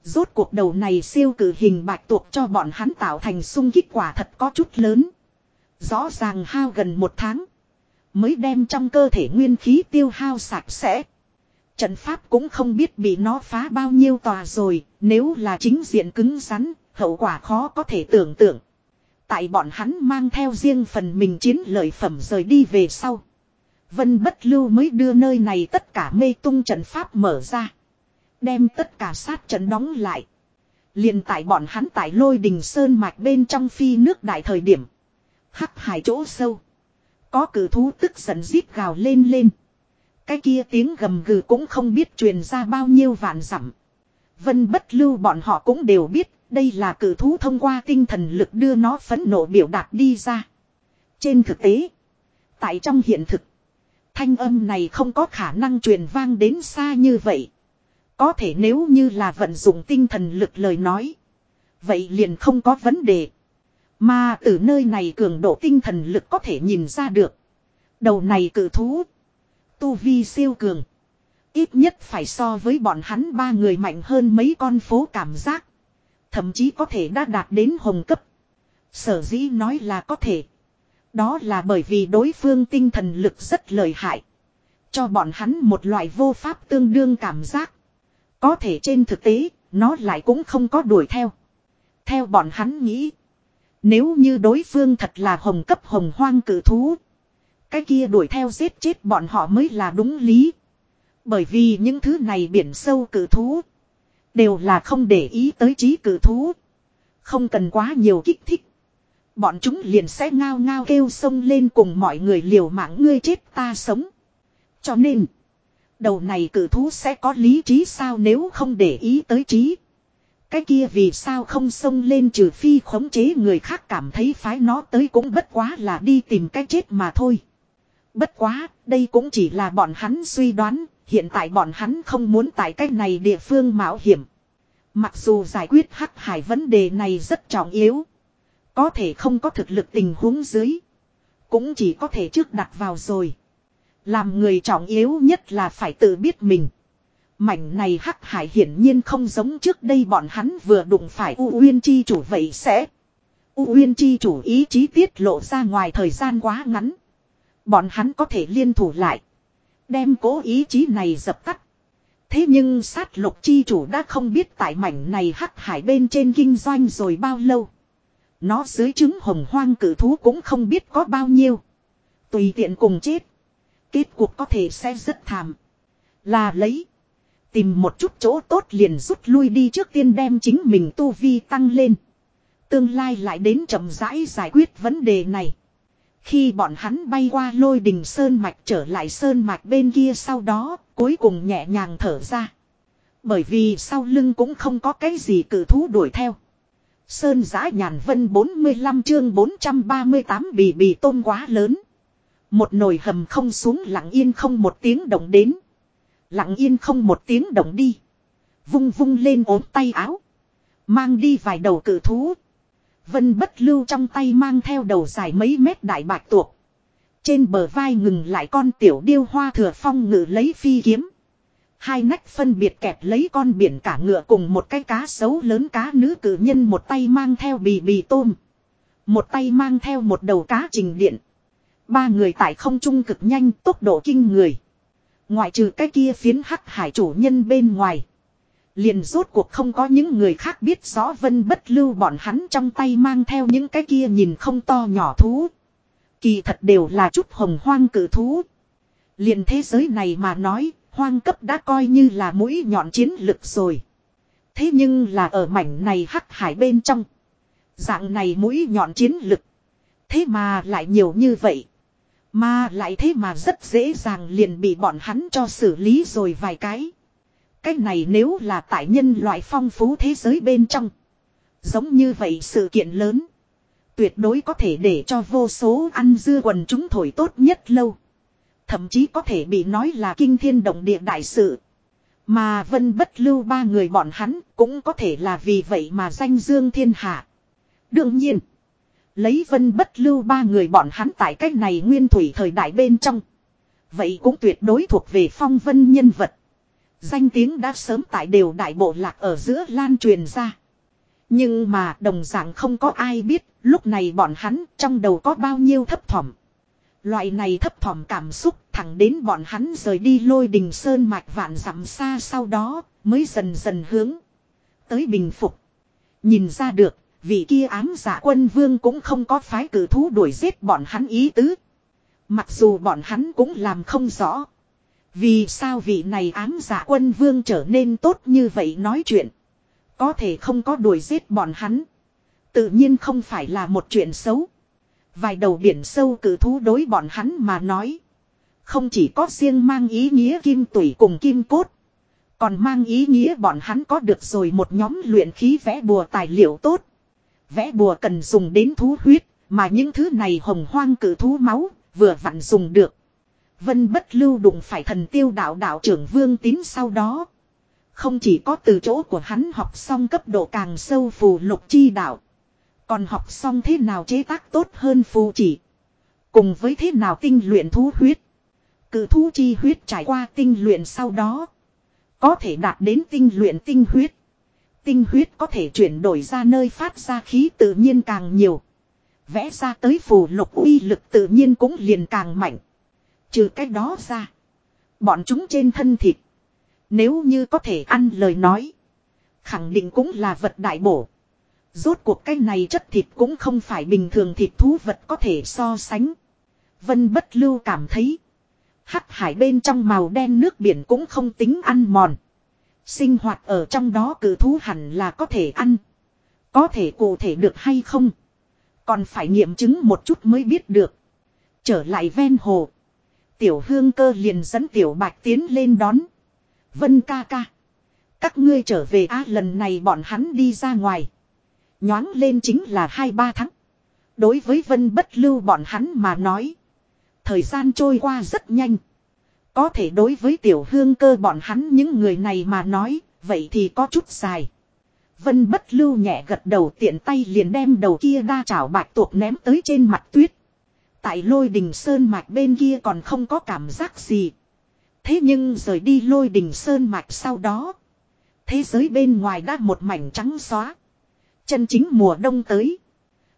Rốt cuộc đầu này siêu cử hình bạch tuộc cho bọn hắn tạo thành sung kích quả thật có chút lớn. Rõ ràng hao gần một tháng. Mới đem trong cơ thể nguyên khí tiêu hao sạch sẽ. Trận pháp cũng không biết bị nó phá bao nhiêu tòa rồi, nếu là chính diện cứng rắn, hậu quả khó có thể tưởng tượng. Tại bọn hắn mang theo riêng phần mình chiến lợi phẩm rời đi về sau. Vân bất lưu mới đưa nơi này tất cả mê tung trận pháp mở ra. Đem tất cả sát trận đóng lại. liền tại bọn hắn tại lôi đình sơn mạch bên trong phi nước đại thời điểm. Hắc hải chỗ sâu. Có cử thú tức giận rít gào lên lên. Cái kia tiếng gầm gừ cũng không biết truyền ra bao nhiêu vạn dặm. Vân bất lưu bọn họ cũng đều biết đây là cử thú thông qua tinh thần lực đưa nó phấn nộ biểu đạt đi ra. Trên thực tế, tại trong hiện thực, thanh âm này không có khả năng truyền vang đến xa như vậy. Có thể nếu như là vận dụng tinh thần lực lời nói, vậy liền không có vấn đề. Mà từ nơi này cường độ tinh thần lực có thể nhìn ra được. Đầu này cử thú, tu vi siêu cường. Ít nhất phải so với bọn hắn ba người mạnh hơn mấy con phố cảm giác. Thậm chí có thể đã đạt đến hồng cấp. Sở dĩ nói là có thể. Đó là bởi vì đối phương tinh thần lực rất lợi hại. Cho bọn hắn một loại vô pháp tương đương cảm giác. Có thể trên thực tế, nó lại cũng không có đuổi theo. Theo bọn hắn nghĩ. Nếu như đối phương thật là hồng cấp hồng hoang cử thú. Cái kia đuổi theo giết chết bọn họ mới là đúng lý. Bởi vì những thứ này biển sâu cử thú. Đều là không để ý tới trí cử thú. Không cần quá nhiều kích thích. Bọn chúng liền sẽ ngao ngao kêu sông lên cùng mọi người liều mạng ngươi chết ta sống. Cho nên. Đầu này cử thú sẽ có lý trí sao nếu không để ý tới trí. Cái kia vì sao không xông lên trừ phi khống chế người khác cảm thấy phái nó tới cũng bất quá là đi tìm cái chết mà thôi. Bất quá, đây cũng chỉ là bọn hắn suy đoán, Hiện tại bọn hắn không muốn tại cách này địa phương mạo hiểm. Mặc dù giải quyết hắc hải vấn đề này rất trọng yếu. Có thể không có thực lực tình huống dưới. Cũng chỉ có thể trước đặt vào rồi. Làm người trọng yếu nhất là phải tự biết mình. Mảnh này hắc hải hiển nhiên không giống trước đây bọn hắn vừa đụng phải U Uyên Chi chủ vậy sẽ. U Uyên Chi chủ ý chí tiết lộ ra ngoài thời gian quá ngắn. Bọn hắn có thể liên thủ lại. Đem cố ý chí này dập tắt. Thế nhưng sát lục chi chủ đã không biết tại mảnh này hắc hải bên trên kinh doanh rồi bao lâu. Nó dưới trứng hồng hoang cử thú cũng không biết có bao nhiêu. Tùy tiện cùng chết. Kết cuộc có thể sẽ rất thảm. Là lấy. Tìm một chút chỗ tốt liền rút lui đi trước tiên đem chính mình tu vi tăng lên. Tương lai lại đến chậm rãi giải quyết vấn đề này. Khi bọn hắn bay qua lôi đình sơn mạch trở lại sơn mạch bên kia sau đó, cuối cùng nhẹ nhàng thở ra. Bởi vì sau lưng cũng không có cái gì cử thú đuổi theo. Sơn giã nhàn vân 45 chương 438 bì bì tôm quá lớn. Một nồi hầm không xuống lặng yên không một tiếng động đến. Lặng yên không một tiếng động đi. Vung vung lên ốm tay áo. Mang đi vài đầu cử thú. Vân bất lưu trong tay mang theo đầu dài mấy mét đại bạch tuộc. Trên bờ vai ngừng lại con tiểu điêu hoa thừa phong ngự lấy phi kiếm. Hai nách phân biệt kẹp lấy con biển cả ngựa cùng một cái cá sấu lớn cá nữ cử nhân một tay mang theo bì bì tôm. Một tay mang theo một đầu cá trình điện. Ba người tại không trung cực nhanh tốc độ kinh người. Ngoại trừ cái kia phiến hắc hải chủ nhân bên ngoài. Liền rốt cuộc không có những người khác biết rõ vân bất lưu bọn hắn trong tay mang theo những cái kia nhìn không to nhỏ thú. Kỳ thật đều là chút hồng hoang cử thú. Liền thế giới này mà nói, hoang cấp đã coi như là mũi nhọn chiến lực rồi. Thế nhưng là ở mảnh này hắc hải bên trong. Dạng này mũi nhọn chiến lực. Thế mà lại nhiều như vậy. Mà lại thế mà rất dễ dàng liền bị bọn hắn cho xử lý rồi vài cái. Cái này nếu là tại nhân loại phong phú thế giới bên trong. Giống như vậy sự kiện lớn. Tuyệt đối có thể để cho vô số ăn dưa quần chúng thổi tốt nhất lâu. Thậm chí có thể bị nói là kinh thiên động địa đại sự. Mà vân bất lưu ba người bọn hắn cũng có thể là vì vậy mà danh dương thiên hạ. Đương nhiên. Lấy vân bất lưu ba người bọn hắn tại cách này nguyên thủy thời đại bên trong. Vậy cũng tuyệt đối thuộc về phong vân nhân vật. Danh tiếng đã sớm tại đều đại bộ lạc ở giữa lan truyền ra. Nhưng mà đồng dạng không có ai biết lúc này bọn hắn trong đầu có bao nhiêu thấp thỏm. Loại này thấp thỏm cảm xúc thẳng đến bọn hắn rời đi lôi đình sơn mạch vạn dặm xa sau đó mới dần dần hướng tới bình phục. Nhìn ra được Vị kia ám giả quân vương cũng không có phái cử thú đuổi giết bọn hắn ý tứ. Mặc dù bọn hắn cũng làm không rõ. Vì sao vị này ám giả quân vương trở nên tốt như vậy nói chuyện. Có thể không có đuổi giết bọn hắn. Tự nhiên không phải là một chuyện xấu. Vài đầu biển sâu cử thú đối bọn hắn mà nói. Không chỉ có riêng mang ý nghĩa kim tủy cùng kim cốt. Còn mang ý nghĩa bọn hắn có được rồi một nhóm luyện khí vẽ bùa tài liệu tốt. Vẽ bùa cần dùng đến thú huyết, mà những thứ này hồng hoang cử thú máu, vừa vặn dùng được. Vân bất lưu đụng phải thần tiêu đạo đạo trưởng vương tín sau đó. Không chỉ có từ chỗ của hắn học xong cấp độ càng sâu phù lục chi đạo. Còn học xong thế nào chế tác tốt hơn phù chỉ. Cùng với thế nào tinh luyện thú huyết. Cử thú chi huyết trải qua tinh luyện sau đó. Có thể đạt đến tinh luyện tinh huyết. Tinh huyết có thể chuyển đổi ra nơi phát ra khí tự nhiên càng nhiều. Vẽ ra tới phù lục uy lực tự nhiên cũng liền càng mạnh. Trừ cái đó ra. Bọn chúng trên thân thịt. Nếu như có thể ăn lời nói. Khẳng định cũng là vật đại bổ. Rốt cuộc cái này chất thịt cũng không phải bình thường thịt thú vật có thể so sánh. Vân bất lưu cảm thấy. Hắc hải bên trong màu đen nước biển cũng không tính ăn mòn. Sinh hoạt ở trong đó cử thú hẳn là có thể ăn. Có thể cụ thể được hay không. Còn phải nghiệm chứng một chút mới biết được. Trở lại ven hồ. Tiểu hương cơ liền dẫn tiểu bạch tiến lên đón. Vân ca ca. Các ngươi trở về a lần này bọn hắn đi ra ngoài. Nhoáng lên chính là hai ba tháng. Đối với vân bất lưu bọn hắn mà nói. Thời gian trôi qua rất nhanh. Có thể đối với tiểu hương cơ bọn hắn những người này mà nói, vậy thì có chút dài. Vân bất lưu nhẹ gật đầu tiện tay liền đem đầu kia đa chảo bạch tuộc ném tới trên mặt tuyết. Tại lôi đình sơn mạch bên kia còn không có cảm giác gì. Thế nhưng rời đi lôi đình sơn mạch sau đó. Thế giới bên ngoài đã một mảnh trắng xóa. Chân chính mùa đông tới.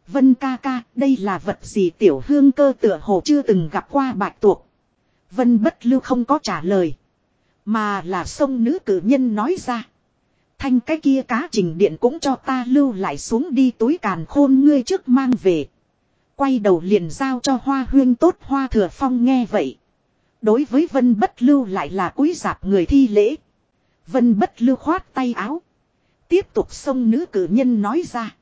Vân ca ca, đây là vật gì tiểu hương cơ tựa hồ chưa từng gặp qua bạch tuộc. Vân bất lưu không có trả lời. Mà là sông nữ cử nhân nói ra. Thanh cái kia cá trình điện cũng cho ta lưu lại xuống đi túi càn khôn ngươi trước mang về. Quay đầu liền giao cho hoa huyên tốt hoa thừa phong nghe vậy. Đối với vân bất lưu lại là cúi giạp người thi lễ. Vân bất lưu khoát tay áo. Tiếp tục sông nữ cử nhân nói ra.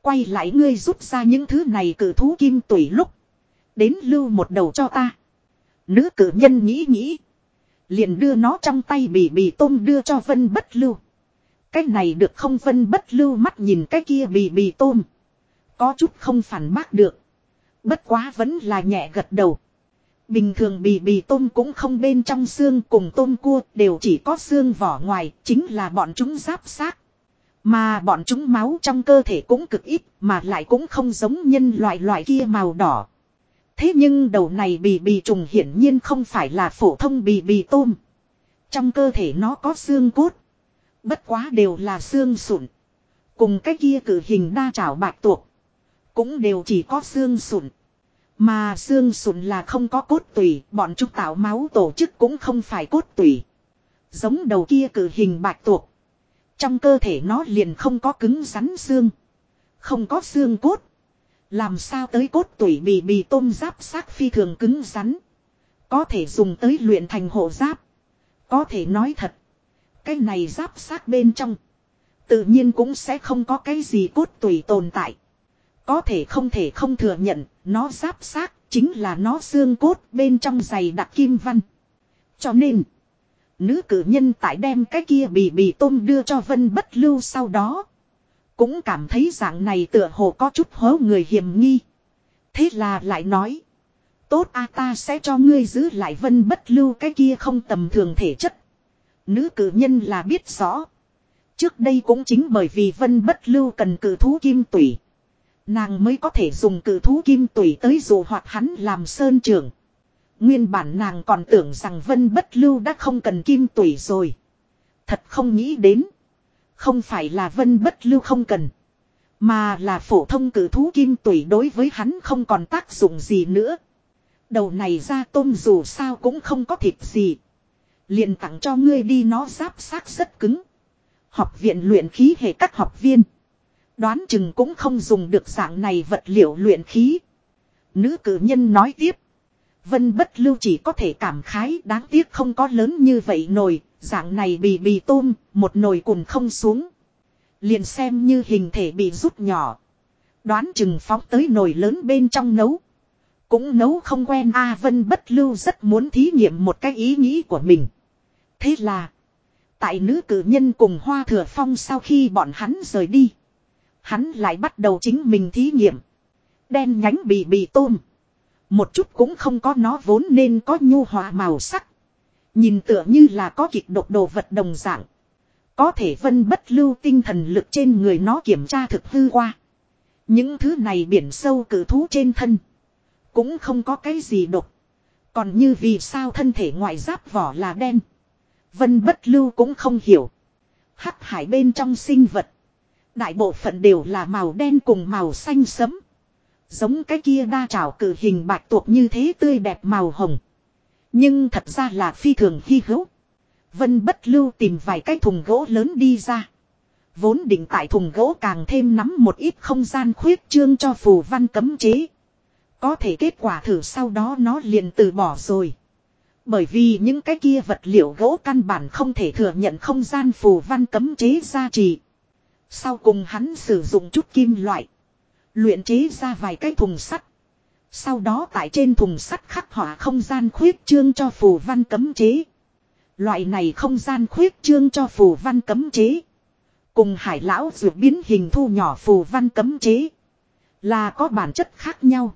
Quay lại ngươi rút ra những thứ này cử thú kim tùy lúc. Đến lưu một đầu cho ta. Nữ cử nhân nghĩ nghĩ. Liền đưa nó trong tay bì bì tôm đưa cho vân bất lưu. Cái này được không vân bất lưu mắt nhìn cái kia bì bì tôm. Có chút không phản bác được. Bất quá vẫn là nhẹ gật đầu. Bình thường bì bì tôm cũng không bên trong xương cùng tôm cua, đều chỉ có xương vỏ ngoài, chính là bọn chúng giáp xác. Mà bọn chúng máu trong cơ thể cũng cực ít, mà lại cũng không giống nhân loại loại kia màu đỏ. Thế nhưng đầu này bì bì trùng hiển nhiên không phải là phổ thông bì bì tôm. Trong cơ thể nó có xương cốt. Bất quá đều là xương sụn. Cùng cái kia cử hình đa trảo bạch tuộc. Cũng đều chỉ có xương sụn. Mà xương sụn là không có cốt tủy, bọn chúng tạo máu tổ chức cũng không phải cốt tủy. Giống đầu kia cử hình bạch tuộc. Trong cơ thể nó liền không có cứng rắn xương. Không có xương cốt. Làm sao tới cốt tuổi bì bì tôm giáp xác phi thường cứng rắn. Có thể dùng tới luyện thành hộ giáp. Có thể nói thật. Cái này giáp xác bên trong. Tự nhiên cũng sẽ không có cái gì cốt tùy tồn tại. Có thể không thể không thừa nhận, nó giáp xác chính là nó xương cốt bên trong giày đặc kim văn. Cho nên, nữ cử nhân tại đem cái kia bì bì tôm đưa cho Vân Bất Lưu sau đó. Cũng cảm thấy dạng này tựa hồ có chút hố người hiểm nghi. Thế là lại nói. Tốt a, ta sẽ cho ngươi giữ lại Vân Bất Lưu cái kia không tầm thường thể chất. Nữ cử nhân là biết rõ. Trước đây cũng chính bởi vì Vân Bất Lưu cần cử thú kim tủy. Nàng mới có thể dùng cử thú kim tủy tới dụ hoạt hắn làm sơn trưởng. Nguyên bản nàng còn tưởng rằng Vân Bất Lưu đã không cần kim tủy rồi. Thật không nghĩ đến. Không phải là Vân Bất Lưu không cần. Mà là phổ thông cử thú kim tủy đối với hắn không còn tác dụng gì nữa. Đầu này ra tôm dù sao cũng không có thịt gì. liền tặng cho ngươi đi nó giáp xác rất cứng. Học viện luyện khí hệ các học viên. Đoán chừng cũng không dùng được dạng này vật liệu luyện khí. Nữ cử nhân nói tiếp. Vân bất lưu chỉ có thể cảm khái đáng tiếc không có lớn như vậy nồi, dạng này bì bì tôm, một nồi cùng không xuống. Liền xem như hình thể bị rút nhỏ. Đoán chừng phóng tới nồi lớn bên trong nấu. Cũng nấu không quen A à, Vân bất lưu rất muốn thí nghiệm một cái ý nghĩ của mình. Thế là. Tại nữ cử nhân cùng Hoa Thừa Phong sau khi bọn hắn rời đi. Hắn lại bắt đầu chính mình thí nghiệm. Đen nhánh bị bị tôm. Một chút cũng không có nó vốn nên có nhu hòa màu sắc. Nhìn tựa như là có kịch độc đồ vật đồng dạng. Có thể vân bất lưu tinh thần lực trên người nó kiểm tra thực hư qua. Những thứ này biển sâu cử thú trên thân. Cũng không có cái gì độc. Còn như vì sao thân thể ngoại giáp vỏ là đen. Vân bất lưu cũng không hiểu. Hắc hải bên trong sinh vật. Đại bộ phận đều là màu đen cùng màu xanh sẫm. Giống cái kia đa trảo cử hình bạch tuộc như thế tươi đẹp màu hồng. Nhưng thật ra là phi thường hy hữu. Vân bất lưu tìm vài cái thùng gỗ lớn đi ra. Vốn định tại thùng gỗ càng thêm nắm một ít không gian khuyết trương cho phù văn cấm chế. Có thể kết quả thử sau đó nó liền từ bỏ rồi. Bởi vì những cái kia vật liệu gỗ căn bản không thể thừa nhận không gian phù văn cấm chế gia trì. Sau cùng hắn sử dụng chút kim loại. Luyện chế ra vài cái thùng sắt. Sau đó tại trên thùng sắt khắc họa không gian khuyết trương cho phù văn cấm chế. Loại này không gian khuyết trương cho phù văn cấm chế. Cùng hải lão dược biến hình thu nhỏ phù văn cấm chế. Là có bản chất khác nhau.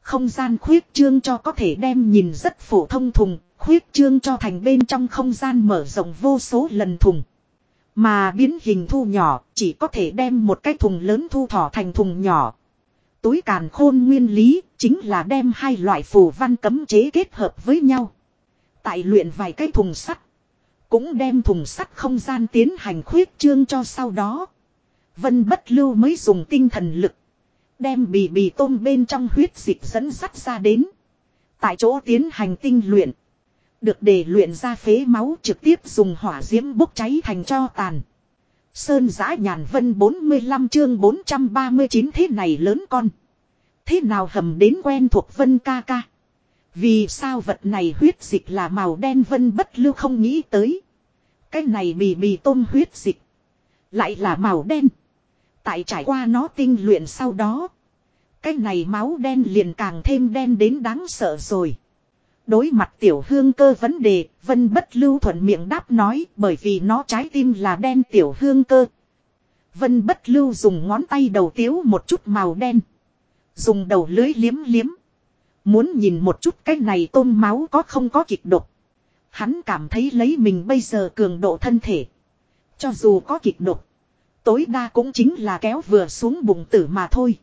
Không gian khuyết trương cho có thể đem nhìn rất phổ thông thùng, khuyết trương cho thành bên trong không gian mở rộng vô số lần thùng. Mà biến hình thu nhỏ, chỉ có thể đem một cái thùng lớn thu thỏ thành thùng nhỏ. Túi càn khôn nguyên lý, chính là đem hai loại phù văn cấm chế kết hợp với nhau. Tại luyện vài cái thùng sắt. Cũng đem thùng sắt không gian tiến hành khuyết trương cho sau đó. Vân bất lưu mới dùng tinh thần lực. Đem bì bì tôm bên trong huyết dịch dẫn sắt ra đến. Tại chỗ tiến hành tinh luyện. Được để luyện ra phế máu trực tiếp dùng hỏa diễm bốc cháy thành cho tàn. Sơn giã nhàn vân 45 chương 439 thế này lớn con. Thế nào hầm đến quen thuộc vân ca ca. Vì sao vật này huyết dịch là màu đen vân bất lưu không nghĩ tới. Cái này bì bì tôm huyết dịch. Lại là màu đen. Tại trải qua nó tinh luyện sau đó. Cái này máu đen liền càng thêm đen đến đáng sợ rồi. Đối mặt tiểu hương cơ vấn đề, Vân bất lưu thuận miệng đáp nói bởi vì nó trái tim là đen tiểu hương cơ. Vân bất lưu dùng ngón tay đầu tiếu một chút màu đen. Dùng đầu lưới liếm liếm. Muốn nhìn một chút cái này tôm máu có không có kịch độc. Hắn cảm thấy lấy mình bây giờ cường độ thân thể. Cho dù có kịch độc. Tối đa cũng chính là kéo vừa xuống bụng tử mà thôi.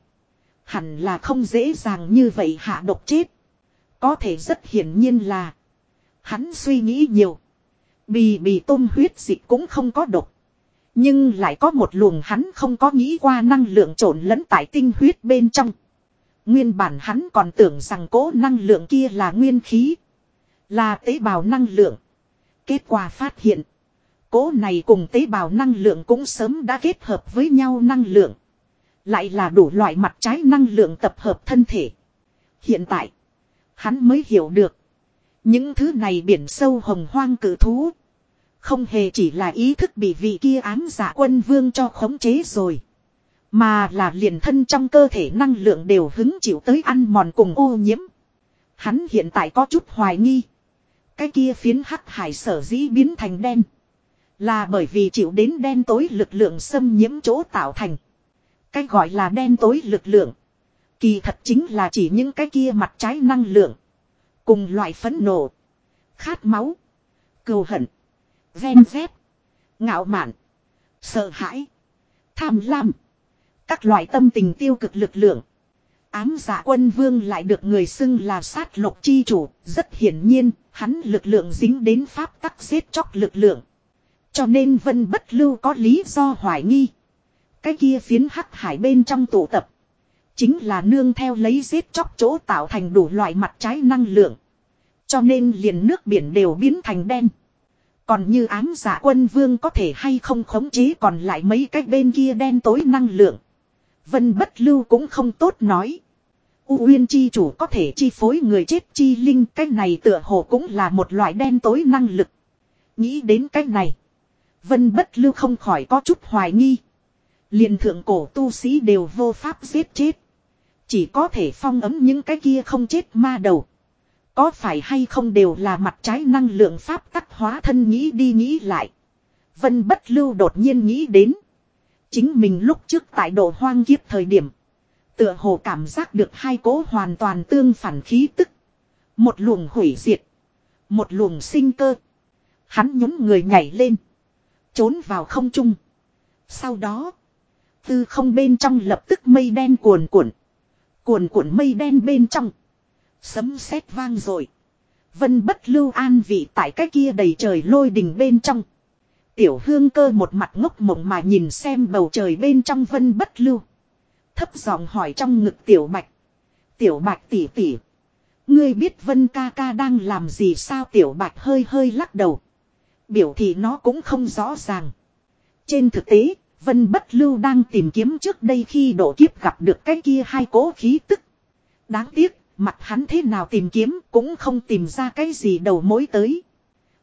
Hẳn là không dễ dàng như vậy hạ độc chết. Có thể rất hiển nhiên là. Hắn suy nghĩ nhiều. Bì bì tôm huyết dịch cũng không có độc. Nhưng lại có một luồng hắn không có nghĩ qua năng lượng trộn lẫn tại tinh huyết bên trong. Nguyên bản hắn còn tưởng rằng cố năng lượng kia là nguyên khí. Là tế bào năng lượng. Kết quả phát hiện. Cố này cùng tế bào năng lượng cũng sớm đã kết hợp với nhau năng lượng. Lại là đủ loại mặt trái năng lượng tập hợp thân thể. Hiện tại. Hắn mới hiểu được. Những thứ này biển sâu hồng hoang cử thú. Không hề chỉ là ý thức bị vị kia ám giả quân vương cho khống chế rồi. Mà là liền thân trong cơ thể năng lượng đều hứng chịu tới ăn mòn cùng ô nhiễm. Hắn hiện tại có chút hoài nghi. Cái kia phiến hắc hải sở dĩ biến thành đen. Là bởi vì chịu đến đen tối lực lượng xâm nhiễm chỗ tạo thành. Cái gọi là đen tối lực lượng. Kỳ thật chính là chỉ những cái kia mặt trái năng lượng. Cùng loại phấn nộ. Khát máu. Cầu hận. Ven dép. Ngạo mạn. Sợ hãi. Tham lam. Các loại tâm tình tiêu cực lực lượng. Ám giả quân vương lại được người xưng là sát lục chi chủ. Rất hiển nhiên, hắn lực lượng dính đến pháp tắc giết chóc lực lượng. Cho nên vân bất lưu có lý do hoài nghi. Cái kia phiến hắc hải bên trong tụ tập. Chính là nương theo lấy giết chóc chỗ tạo thành đủ loại mặt trái năng lượng. Cho nên liền nước biển đều biến thành đen. Còn như ám giả quân vương có thể hay không khống chế còn lại mấy cái bên kia đen tối năng lượng. Vân bất lưu cũng không tốt nói. U Uyên chi chủ có thể chi phối người chết chi linh, cái này tựa hồ cũng là một loại đen tối năng lực. Nghĩ đến cái này. Vân bất lưu không khỏi có chút hoài nghi. liền thượng cổ tu sĩ đều vô pháp giết chết. Chỉ có thể phong ấm những cái kia không chết ma đầu. Có phải hay không đều là mặt trái năng lượng pháp tắc hóa thân nghĩ đi nghĩ lại. Vân bất lưu đột nhiên nghĩ đến. Chính mình lúc trước tại độ hoang kiếp thời điểm. Tựa hồ cảm giác được hai cố hoàn toàn tương phản khí tức. Một luồng hủy diệt. Một luồng sinh cơ. Hắn nhún người nhảy lên. Trốn vào không trung. Sau đó. Tư không bên trong lập tức mây đen cuồn cuộn. Cuồn cuộn mây đen bên trong. Sấm sét vang rồi. Vân bất lưu an vị tại cái kia đầy trời lôi đình bên trong. Tiểu hương cơ một mặt ngốc mộng mà nhìn xem bầu trời bên trong vân bất lưu. Thấp giọng hỏi trong ngực tiểu bạch. Tiểu bạch tỉ tỉ. Ngươi biết vân ca ca đang làm gì sao tiểu bạch hơi hơi lắc đầu. Biểu thị nó cũng không rõ ràng. Trên thực tế, vân bất lưu đang tìm kiếm trước đây khi độ kiếp gặp được cái kia hai cố khí tức. Đáng tiếc, mặt hắn thế nào tìm kiếm cũng không tìm ra cái gì đầu mối tới.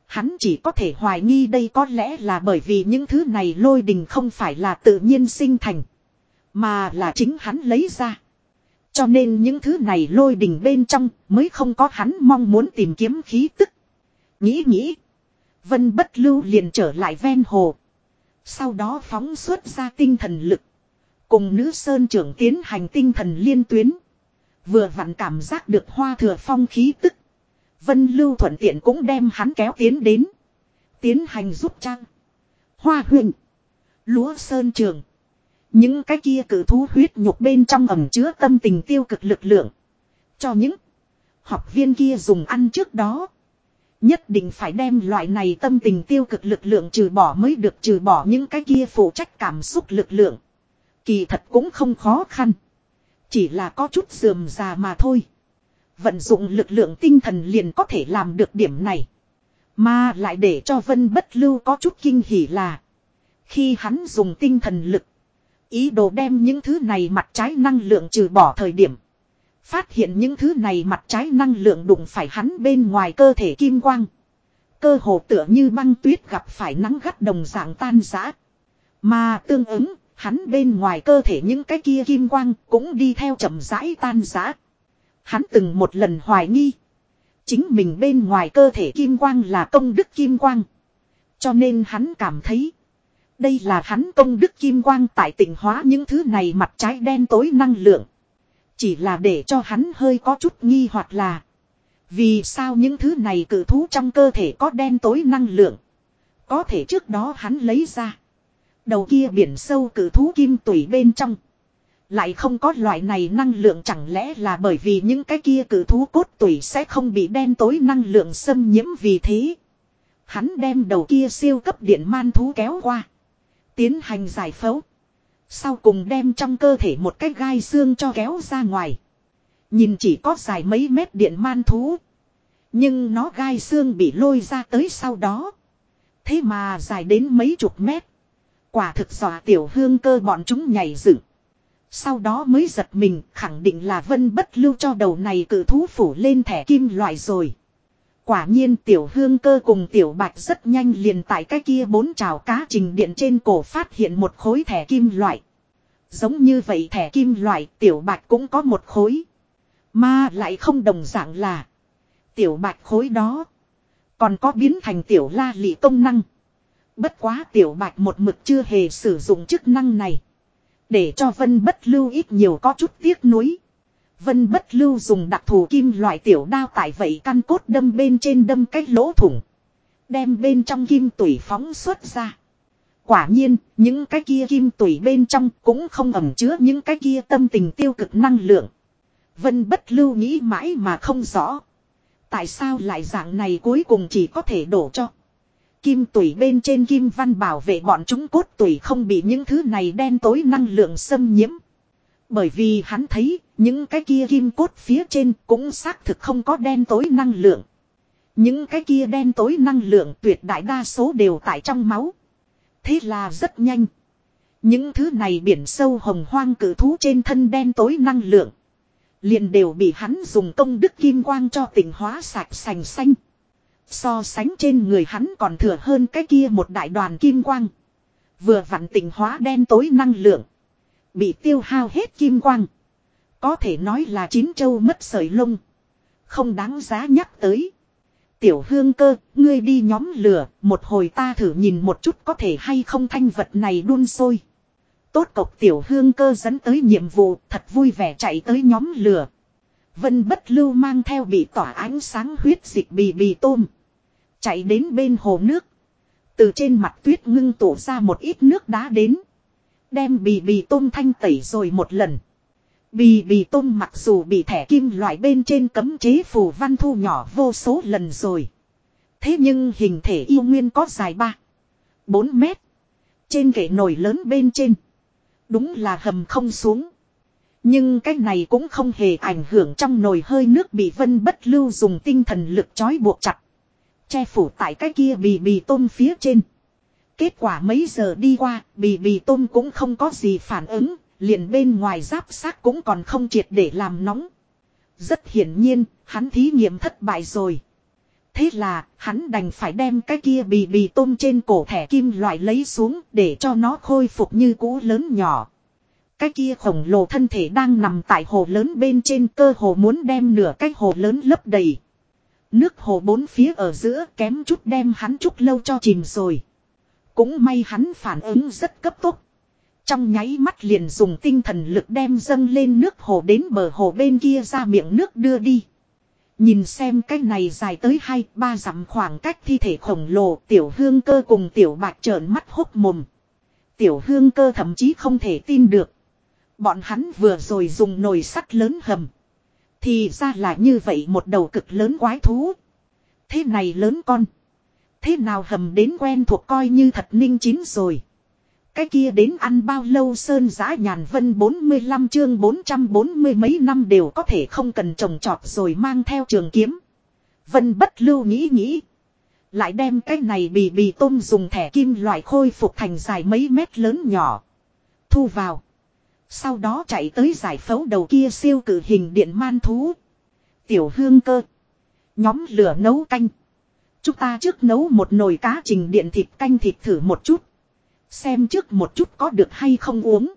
Hắn chỉ có thể hoài nghi đây có lẽ là bởi vì những thứ này lôi đình không phải là tự nhiên sinh thành. Mà là chính hắn lấy ra. Cho nên những thứ này lôi đình bên trong mới không có hắn mong muốn tìm kiếm khí tức. Nghĩ nghĩ. Vân bất lưu liền trở lại ven hồ. Sau đó phóng xuất ra tinh thần lực. Cùng nữ sơn trưởng tiến hành tinh thần liên tuyến. Vừa vặn cảm giác được hoa thừa phong khí tức. Vân Lưu thuận tiện cũng đem hắn kéo tiến đến. Tiến hành giúp trang. Hoa huyền. Lúa sơn trường. Những cái kia cử thú huyết nhục bên trong ẩm chứa tâm tình tiêu cực lực lượng. Cho những học viên kia dùng ăn trước đó. Nhất định phải đem loại này tâm tình tiêu cực lực lượng trừ bỏ mới được trừ bỏ những cái kia phụ trách cảm xúc lực lượng. Kỳ thật cũng không khó khăn. Chỉ là có chút dườm già mà thôi. Vận dụng lực lượng tinh thần liền có thể làm được điểm này. Mà lại để cho Vân Bất Lưu có chút kinh hỉ là. Khi hắn dùng tinh thần lực. Ý đồ đem những thứ này mặt trái năng lượng trừ bỏ thời điểm. Phát hiện những thứ này mặt trái năng lượng đụng phải hắn bên ngoài cơ thể kim quang. Cơ hồ tựa như băng tuyết gặp phải nắng gắt đồng dạng tan rã. Mà tương ứng, hắn bên ngoài cơ thể những cái kia kim quang cũng đi theo chậm rãi tan rã. Hắn từng một lần hoài nghi. Chính mình bên ngoài cơ thể kim quang là công đức kim quang. Cho nên hắn cảm thấy. Đây là hắn công đức kim quang tại tỉnh hóa những thứ này mặt trái đen tối năng lượng. Chỉ là để cho hắn hơi có chút nghi hoặc là. Vì sao những thứ này cử thú trong cơ thể có đen tối năng lượng. Có thể trước đó hắn lấy ra. Đầu kia biển sâu cử thú kim tủy bên trong. Lại không có loại này năng lượng chẳng lẽ là bởi vì những cái kia cử thú cốt tủy sẽ không bị đen tối năng lượng xâm nhiễm vì thế. Hắn đem đầu kia siêu cấp điện man thú kéo qua. Tiến hành giải phẫu. Sau cùng đem trong cơ thể một cái gai xương cho kéo ra ngoài. Nhìn chỉ có dài mấy mét điện man thú. Nhưng nó gai xương bị lôi ra tới sau đó. Thế mà dài đến mấy chục mét. Quả thực dọa tiểu hương cơ bọn chúng nhảy dựng. Sau đó mới giật mình, khẳng định là vân bất lưu cho đầu này cử thú phủ lên thẻ kim loại rồi. Quả nhiên tiểu hương cơ cùng tiểu bạch rất nhanh liền tại cái kia bốn trào cá trình điện trên cổ phát hiện một khối thẻ kim loại. Giống như vậy thẻ kim loại, tiểu bạch cũng có một khối. Mà lại không đồng dạng là. Tiểu bạch khối đó. Còn có biến thành tiểu la lị công năng. Bất quá tiểu bạch một mực chưa hề sử dụng chức năng này. Để cho vân bất lưu ít nhiều có chút tiếc nuối. Vân bất lưu dùng đặc thù kim loại tiểu đao tại vậy căn cốt đâm bên trên đâm cái lỗ thủng. Đem bên trong kim tủy phóng xuất ra. Quả nhiên, những cái kia kim tủy bên trong cũng không ẩm chứa những cái kia tâm tình tiêu cực năng lượng. Vân bất lưu nghĩ mãi mà không rõ. Tại sao lại dạng này cuối cùng chỉ có thể đổ cho. Kim tủy bên trên kim văn bảo vệ bọn chúng cốt tủy không bị những thứ này đen tối năng lượng xâm nhiễm. Bởi vì hắn thấy, những cái kia kim cốt phía trên cũng xác thực không có đen tối năng lượng. Những cái kia đen tối năng lượng tuyệt đại đa số đều tại trong máu. Thế là rất nhanh. Những thứ này biển sâu hồng hoang cử thú trên thân đen tối năng lượng. Liền đều bị hắn dùng công đức kim quang cho tỉnh hóa sạch sành xanh. So sánh trên người hắn còn thừa hơn cái kia một đại đoàn kim quang. Vừa vặn tỉnh hóa đen tối năng lượng. Bị tiêu hao hết kim quang. Có thể nói là chín châu mất sợi lông. Không đáng giá nhắc tới. Tiểu hương cơ, ngươi đi nhóm lửa, một hồi ta thử nhìn một chút có thể hay không thanh vật này đun sôi. Tốt cộc tiểu hương cơ dẫn tới nhiệm vụ, thật vui vẻ chạy tới nhóm lửa. Vân bất lưu mang theo bị tỏa ánh sáng huyết dịch bì bì tôm. Chạy đến bên hồ nước. Từ trên mặt tuyết ngưng tụ ra một ít nước đá đến. Đem bì bì tôm thanh tẩy rồi một lần. Bì bì tôm mặc dù bị thẻ kim loại bên trên cấm chế phù văn thu nhỏ vô số lần rồi. Thế nhưng hình thể yêu nguyên có dài 3, 4 mét. Trên kệ nồi lớn bên trên. Đúng là hầm không xuống. Nhưng cái này cũng không hề ảnh hưởng trong nồi hơi nước bị vân bất lưu dùng tinh thần lực trói buộc chặt. Che phủ tại cái kia bì bì tôm phía trên. Kết quả mấy giờ đi qua, bì bì tôm cũng không có gì phản ứng, liền bên ngoài giáp xác cũng còn không triệt để làm nóng. Rất hiển nhiên, hắn thí nghiệm thất bại rồi. Thế là, hắn đành phải đem cái kia bì bì tôm trên cổ thẻ kim loại lấy xuống để cho nó khôi phục như cũ lớn nhỏ. Cái kia khổng lồ thân thể đang nằm tại hồ lớn bên trên cơ hồ muốn đem nửa cái hồ lớn lấp đầy. Nước hồ bốn phía ở giữa kém chút đem hắn chút lâu cho chìm rồi. Cũng may hắn phản ứng rất cấp tốc. Trong nháy mắt liền dùng tinh thần lực đem dâng lên nước hồ đến bờ hồ bên kia ra miệng nước đưa đi. Nhìn xem cái này dài tới hai, ba dặm khoảng cách thi thể khổng lồ, tiểu hương cơ cùng tiểu bạc trợn mắt hốc mồm. Tiểu hương cơ thậm chí không thể tin được. Bọn hắn vừa rồi dùng nồi sắt lớn hầm. Thì ra là như vậy một đầu cực lớn quái thú. Thế này lớn con. Thế nào hầm đến quen thuộc coi như thật ninh chín rồi. Cái kia đến ăn bao lâu sơn giã nhàn vân 45 chương 440 mấy năm đều có thể không cần trồng trọt rồi mang theo trường kiếm. Vân bất lưu nghĩ nghĩ. Lại đem cái này bì bì tôm dùng thẻ kim loại khôi phục thành dài mấy mét lớn nhỏ. Thu vào. Sau đó chạy tới giải phẫu đầu kia siêu cử hình điện man thú. Tiểu hương cơ. Nhóm lửa nấu canh. Chúng ta trước nấu một nồi cá trình điện thịt canh thịt thử một chút. Xem trước một chút có được hay không uống.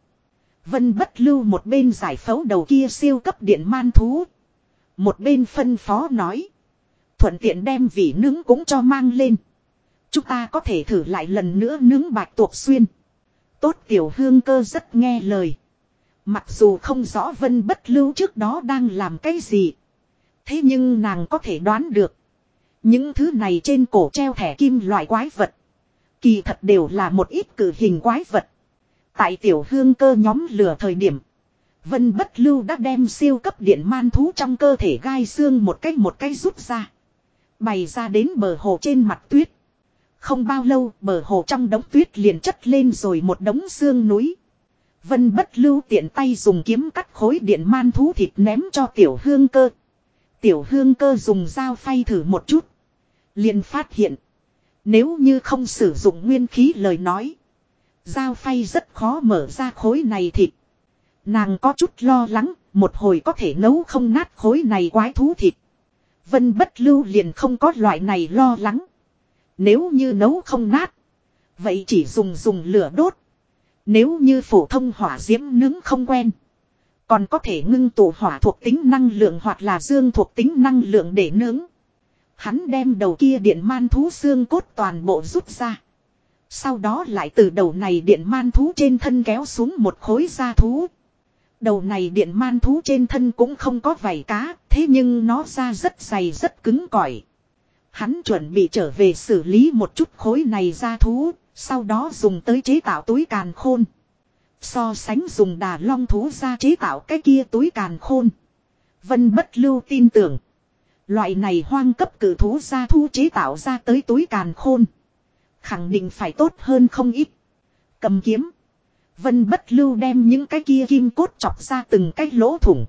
Vân bất lưu một bên giải phẫu đầu kia siêu cấp điện man thú. Một bên phân phó nói. Thuận tiện đem vị nướng cũng cho mang lên. Chúng ta có thể thử lại lần nữa nướng bạch tuộc xuyên. Tốt tiểu hương cơ rất nghe lời. Mặc dù không rõ vân bất lưu trước đó đang làm cái gì. Thế nhưng nàng có thể đoán được. Những thứ này trên cổ treo thẻ kim loại quái vật. Kỳ thật đều là một ít cử hình quái vật. Tại tiểu hương cơ nhóm lửa thời điểm. Vân bất lưu đã đem siêu cấp điện man thú trong cơ thể gai xương một cách một cách rút ra. Bày ra đến bờ hồ trên mặt tuyết. Không bao lâu, bờ hồ trong đống tuyết liền chất lên rồi một đống xương núi. Vân bất lưu tiện tay dùng kiếm cắt khối điện man thú thịt ném cho tiểu hương cơ. Tiểu hương cơ dùng dao phay thử một chút. liền phát hiện. Nếu như không sử dụng nguyên khí lời nói. Dao phay rất khó mở ra khối này thịt. Nàng có chút lo lắng, một hồi có thể nấu không nát khối này quái thú thịt. Vân bất lưu liền không có loại này lo lắng. Nếu như nấu không nát. Vậy chỉ dùng dùng lửa đốt. Nếu như phổ thông hỏa diễm nướng không quen. Còn có thể ngưng tụ hỏa thuộc tính năng lượng hoặc là dương thuộc tính năng lượng để nướng. Hắn đem đầu kia điện man thú xương cốt toàn bộ rút ra. Sau đó lại từ đầu này điện man thú trên thân kéo xuống một khối da thú. Đầu này điện man thú trên thân cũng không có vảy cá, thế nhưng nó da rất dày rất cứng cỏi. Hắn chuẩn bị trở về xử lý một chút khối này da thú, sau đó dùng tới chế tạo túi càn khôn. So sánh dùng đà long thú ra chế tạo cái kia túi càn khôn. Vân bất lưu tin tưởng. Loại này hoang cấp cử thú ra thu chế tạo ra tới túi càn khôn. Khẳng định phải tốt hơn không ít. Cầm kiếm. Vân bất lưu đem những cái kia kim cốt chọc ra từng cái lỗ thủng.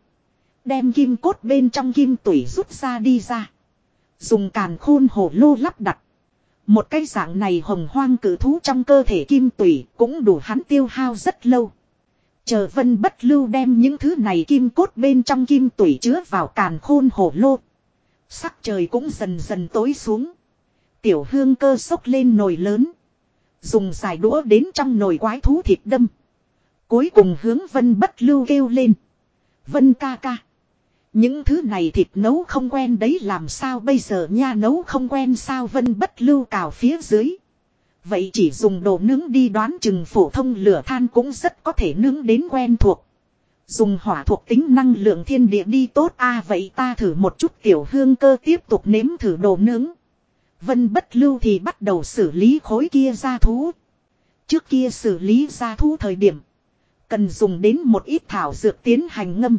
Đem kim cốt bên trong kim tủy rút ra đi ra. Dùng càn khôn hổ lô lắp đặt. Một cái dạng này hồng hoang cử thú trong cơ thể kim tủy cũng đủ hắn tiêu hao rất lâu. Chờ vân bất lưu đem những thứ này kim cốt bên trong kim tủy chứa vào càn khôn hổ lô. Sắc trời cũng dần dần tối xuống. Tiểu hương cơ sốc lên nồi lớn. Dùng dài đũa đến trong nồi quái thú thịt đâm. Cuối cùng hướng vân bất lưu kêu lên. Vân ca ca. Những thứ này thịt nấu không quen đấy làm sao bây giờ nha nấu không quen sao vân bất lưu cào phía dưới. Vậy chỉ dùng đồ nướng đi đoán chừng phổ thông lửa than cũng rất có thể nướng đến quen thuộc. Dùng hỏa thuộc tính năng lượng thiên địa đi tốt a à, vậy ta thử một chút tiểu hương cơ tiếp tục nếm thử đồ nướng. Vân bất lưu thì bắt đầu xử lý khối kia ra thú. Trước kia xử lý ra thú thời điểm. Cần dùng đến một ít thảo dược tiến hành ngâm.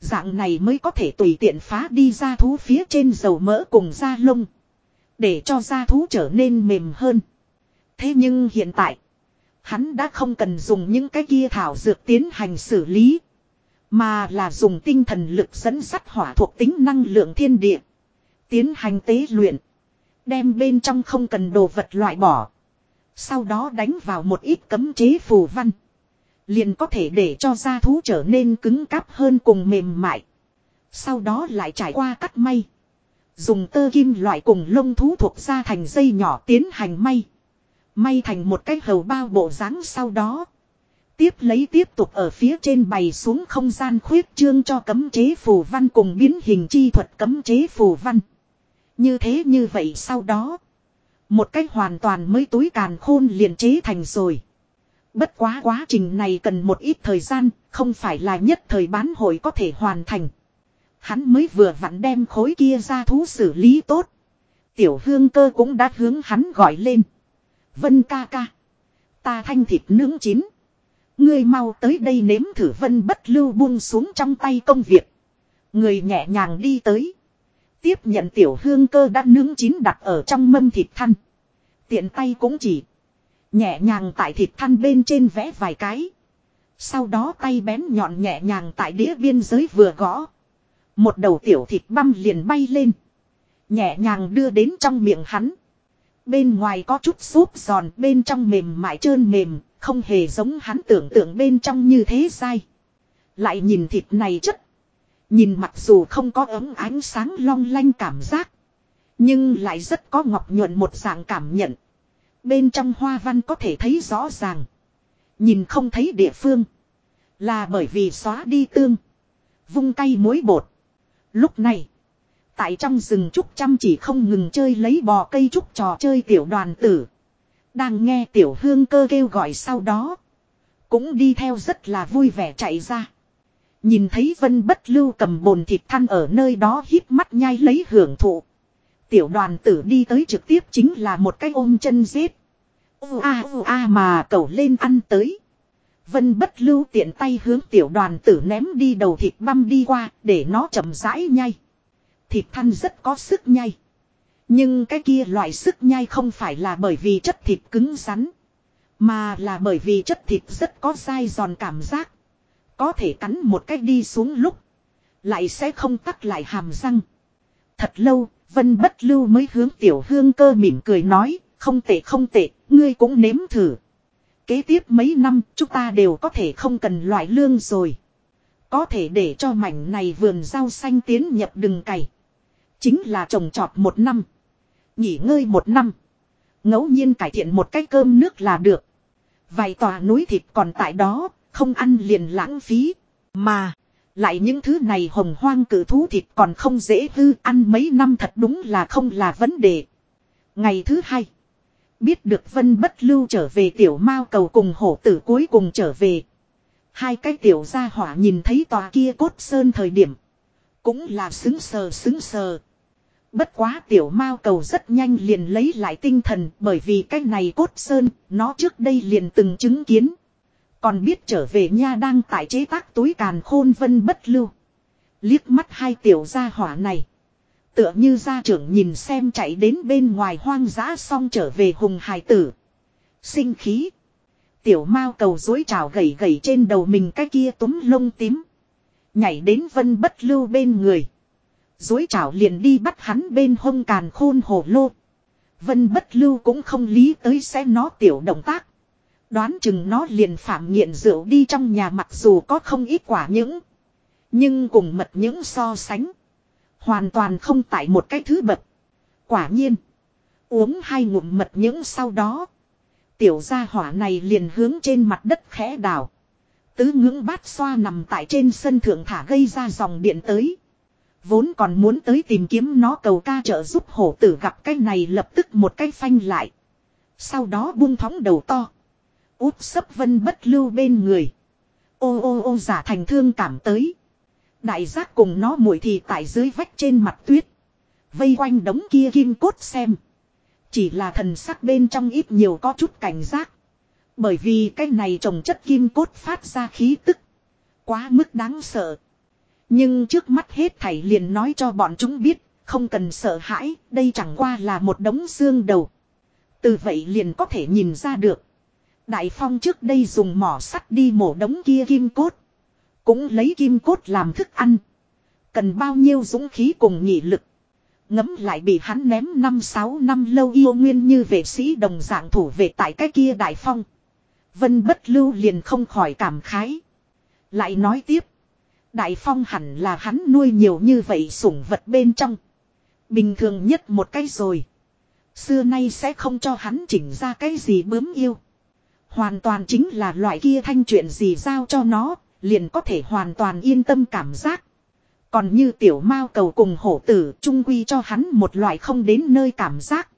Dạng này mới có thể tùy tiện phá đi ra thú phía trên dầu mỡ cùng da lông. Để cho da thú trở nên mềm hơn. Thế nhưng hiện tại. Hắn đã không cần dùng những cái kia thảo dược tiến hành xử lý. Mà là dùng tinh thần lực dẫn sắt hỏa thuộc tính năng lượng thiên địa. Tiến hành tế luyện. Đem bên trong không cần đồ vật loại bỏ. Sau đó đánh vào một ít cấm chế phù văn. Liền có thể để cho da thú trở nên cứng cáp hơn cùng mềm mại. Sau đó lại trải qua cắt may. Dùng tơ kim loại cùng lông thú thuộc da thành dây nhỏ tiến hành may. May thành một cái hầu bao bộ dáng sau đó. Tiếp lấy tiếp tục ở phía trên bày xuống không gian khuyết trương cho cấm chế phù văn cùng biến hình chi thuật cấm chế phù văn. Như thế như vậy sau đó. Một cách hoàn toàn mới túi càn khôn liền chế thành rồi. Bất quá quá trình này cần một ít thời gian, không phải là nhất thời bán hội có thể hoàn thành. Hắn mới vừa vặn đem khối kia ra thú xử lý tốt. Tiểu hương cơ cũng đã hướng hắn gọi lên. Vân ca ca. Ta thanh thịt nướng chín. Ngươi mau tới đây nếm thử vân bất lưu buông xuống trong tay công việc. Người nhẹ nhàng đi tới. Tiếp nhận tiểu hương cơ đã nướng chín đặt ở trong mâm thịt thăn. Tiện tay cũng chỉ. Nhẹ nhàng tại thịt than bên trên vẽ vài cái. Sau đó tay bén nhọn nhẹ nhàng tại đĩa biên giới vừa gõ. Một đầu tiểu thịt băm liền bay lên. Nhẹ nhàng đưa đến trong miệng hắn. Bên ngoài có chút súp giòn, bên trong mềm mại trơn mềm. Không hề giống hắn tưởng tượng bên trong như thế sai. Lại nhìn thịt này chất. Nhìn mặc dù không có ấm ánh sáng long lanh cảm giác. Nhưng lại rất có ngọc nhuận một dạng cảm nhận. Bên trong hoa văn có thể thấy rõ ràng. Nhìn không thấy địa phương. Là bởi vì xóa đi tương. Vung cây muối bột. Lúc này. Tại trong rừng trúc chăm chỉ không ngừng chơi lấy bò cây trúc trò chơi tiểu đoàn tử. Đang nghe tiểu hương cơ kêu gọi sau đó. Cũng đi theo rất là vui vẻ chạy ra. Nhìn thấy vân bất lưu cầm bồn thịt than ở nơi đó hít mắt nhai lấy hưởng thụ. Tiểu đoàn tử đi tới trực tiếp chính là một cái ôm chân giết. U a u a mà cầu lên ăn tới. Vân bất lưu tiện tay hướng tiểu đoàn tử ném đi đầu thịt băm đi qua để nó chậm rãi nhai. Thịt thăn rất có sức nhai. Nhưng cái kia loại sức nhai không phải là bởi vì chất thịt cứng rắn. Mà là bởi vì chất thịt rất có dai giòn cảm giác. Có thể cắn một cách đi xuống lúc. Lại sẽ không tắt lại hàm răng. Thật lâu, Vân bất lưu mới hướng tiểu hương cơ mỉm cười nói, không tệ không tệ, ngươi cũng nếm thử. Kế tiếp mấy năm chúng ta đều có thể không cần loại lương rồi. Có thể để cho mảnh này vườn rau xanh tiến nhập đừng cày. Chính là trồng trọt một năm. Nghỉ ngơi một năm. ngẫu nhiên cải thiện một cái cơm nước là được. Vài tòa núi thịt còn tại đó, không ăn liền lãng phí. Mà, lại những thứ này hồng hoang cử thú thịt còn không dễ hư ăn mấy năm thật đúng là không là vấn đề. Ngày thứ hai. Biết được vân bất lưu trở về tiểu mao cầu cùng hổ tử cuối cùng trở về. Hai cái tiểu gia hỏa nhìn thấy tòa kia cốt sơn thời điểm. Cũng là xứng sờ xứng sờ. Bất quá tiểu mao cầu rất nhanh liền lấy lại tinh thần bởi vì cái này cốt sơn, nó trước đây liền từng chứng kiến. Còn biết trở về nha đang tại chế tác túi càn khôn vân bất lưu. Liếc mắt hai tiểu gia hỏa này. Tựa như gia trưởng nhìn xem chạy đến bên ngoài hoang dã xong trở về hùng hải tử. Sinh khí. Tiểu mao cầu dối trào gầy gầy trên đầu mình cái kia túm lông tím. Nhảy đến vân bất lưu bên người. Dối trào liền đi bắt hắn bên hông càn khôn hổ lô. Vân bất lưu cũng không lý tới xem nó tiểu động tác. Đoán chừng nó liền phạm nghiện rượu đi trong nhà mặc dù có không ít quả những. Nhưng cùng mật những so sánh. Hoàn toàn không tại một cái thứ bậc. Quả nhiên. Uống hai ngụm mật những sau đó. Tiểu gia hỏa này liền hướng trên mặt đất khẽ đào. Tứ ngưỡng bát xoa nằm tại trên sân thượng thả gây ra dòng điện tới. Vốn còn muốn tới tìm kiếm nó cầu ca trợ giúp hổ tử gặp cái này lập tức một cái phanh lại. Sau đó buông thóng đầu to. Út sấp vân bất lưu bên người. Ô ô ô giả thành thương cảm tới. Đại giác cùng nó mùi thì tại dưới vách trên mặt tuyết. Vây quanh đống kia kim cốt xem. Chỉ là thần sắc bên trong ít nhiều có chút cảnh giác. Bởi vì cái này trồng chất kim cốt phát ra khí tức. Quá mức đáng sợ. Nhưng trước mắt hết thảy liền nói cho bọn chúng biết, không cần sợ hãi, đây chẳng qua là một đống xương đầu. Từ vậy liền có thể nhìn ra được. Đại Phong trước đây dùng mỏ sắt đi mổ đống kia kim cốt. Cũng lấy kim cốt làm thức ăn. Cần bao nhiêu dũng khí cùng nghị lực. Ngấm lại bị hắn ném năm sáu năm lâu yêu nguyên như vệ sĩ đồng dạng thủ vệ tại cái kia Đại Phong. Vân bất lưu liền không khỏi cảm khái. Lại nói tiếp. Đại Phong hẳn là hắn nuôi nhiều như vậy sủng vật bên trong. Bình thường nhất một cái rồi. Xưa nay sẽ không cho hắn chỉnh ra cái gì bướm yêu. Hoàn toàn chính là loại kia thanh chuyện gì giao cho nó, liền có thể hoàn toàn yên tâm cảm giác. Còn như tiểu mao cầu cùng hổ tử trung quy cho hắn một loại không đến nơi cảm giác.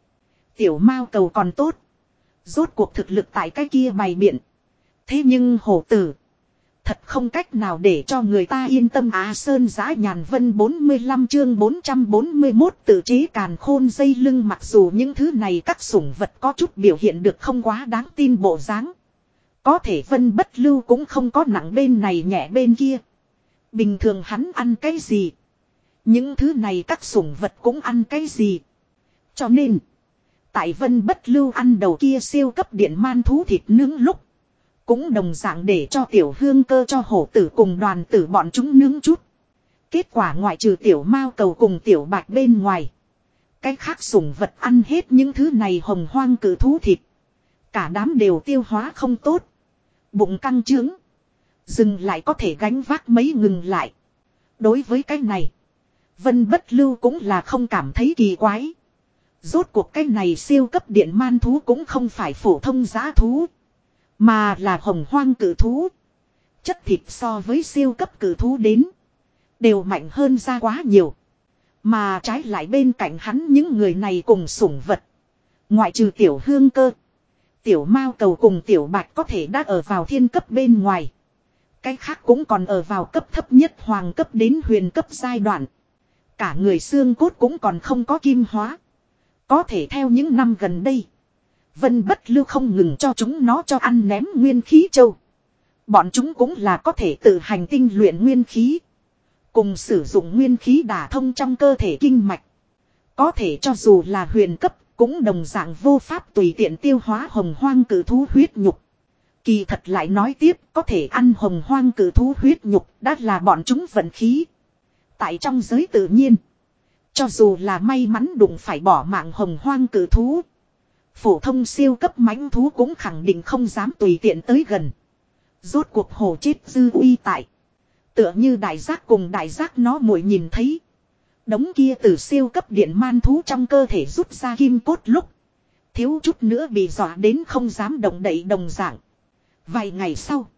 Tiểu mao cầu còn tốt. Rốt cuộc thực lực tại cái kia bày biện. Thế nhưng hổ tử. Thật không cách nào để cho người ta yên tâm Á Sơn giã nhàn vân 45 chương 441 tự chế càn khôn dây lưng mặc dù những thứ này các sủng vật có chút biểu hiện được không quá đáng tin bộ dáng. Có thể vân bất lưu cũng không có nặng bên này nhẹ bên kia. Bình thường hắn ăn cái gì? Những thứ này các sủng vật cũng ăn cái gì? Cho nên, tại vân bất lưu ăn đầu kia siêu cấp điện man thú thịt nướng lúc. Cũng đồng dạng để cho tiểu hương cơ cho hổ tử cùng đoàn tử bọn chúng nướng chút. Kết quả ngoại trừ tiểu mao cầu cùng tiểu bạch bên ngoài. Cái khác sủng vật ăn hết những thứ này hồng hoang cử thú thịt. Cả đám đều tiêu hóa không tốt. Bụng căng trướng. Dừng lại có thể gánh vác mấy ngừng lại. Đối với cái này. Vân bất lưu cũng là không cảm thấy kỳ quái. Rốt cuộc cái này siêu cấp điện man thú cũng không phải phổ thông giá thú. Mà là hồng hoang cử thú. Chất thịt so với siêu cấp cử thú đến. Đều mạnh hơn ra quá nhiều. Mà trái lại bên cạnh hắn những người này cùng sủng vật. Ngoại trừ tiểu hương cơ. Tiểu mao cầu cùng tiểu bạch có thể đã ở vào thiên cấp bên ngoài. Cái khác cũng còn ở vào cấp thấp nhất hoàng cấp đến huyền cấp giai đoạn. Cả người xương cốt cũng còn không có kim hóa. Có thể theo những năm gần đây. Vân bất lưu không ngừng cho chúng nó cho ăn ném nguyên khí châu. Bọn chúng cũng là có thể tự hành tinh luyện nguyên khí. Cùng sử dụng nguyên khí đả thông trong cơ thể kinh mạch. Có thể cho dù là huyền cấp, cũng đồng dạng vô pháp tùy tiện tiêu hóa hồng hoang cử thú huyết nhục. Kỳ thật lại nói tiếp, có thể ăn hồng hoang cử thú huyết nhục, đã là bọn chúng vận khí. Tại trong giới tự nhiên. Cho dù là may mắn đụng phải bỏ mạng hồng hoang cử thú. Phổ thông siêu cấp mãnh thú cũng khẳng định không dám tùy tiện tới gần. Rốt cuộc hồ chết dư uy tại. Tựa như đại giác cùng đại giác nó muội nhìn thấy. Đống kia từ siêu cấp điện man thú trong cơ thể rút ra kim cốt lúc. Thiếu chút nữa bị dọa đến không dám động đậy đồng dạng. Vài ngày sau.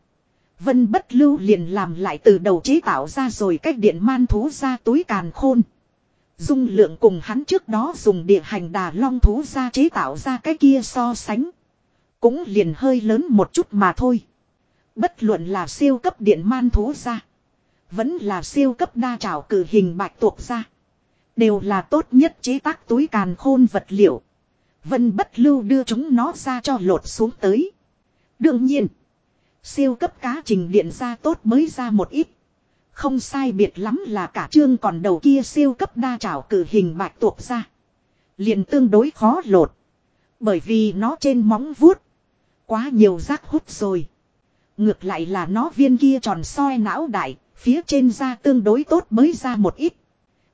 Vân bất lưu liền làm lại từ đầu chế tạo ra rồi cách điện man thú ra túi càn khôn. Dung lượng cùng hắn trước đó dùng địa hành đà long thú ra chế tạo ra cái kia so sánh. Cũng liền hơi lớn một chút mà thôi. Bất luận là siêu cấp điện man thú ra. Vẫn là siêu cấp đa trảo cử hình bạch tuộc ra. Đều là tốt nhất chế tác túi càn khôn vật liệu. Vân bất lưu đưa chúng nó ra cho lột xuống tới. Đương nhiên. Siêu cấp cá trình điện ra tốt mới ra một ít. Không sai biệt lắm là cả chương còn đầu kia siêu cấp đa trảo cử hình bạch tuộc ra. liền tương đối khó lột. Bởi vì nó trên móng vuốt. Quá nhiều rác hút rồi. Ngược lại là nó viên kia tròn soi não đại. Phía trên da tương đối tốt mới ra một ít.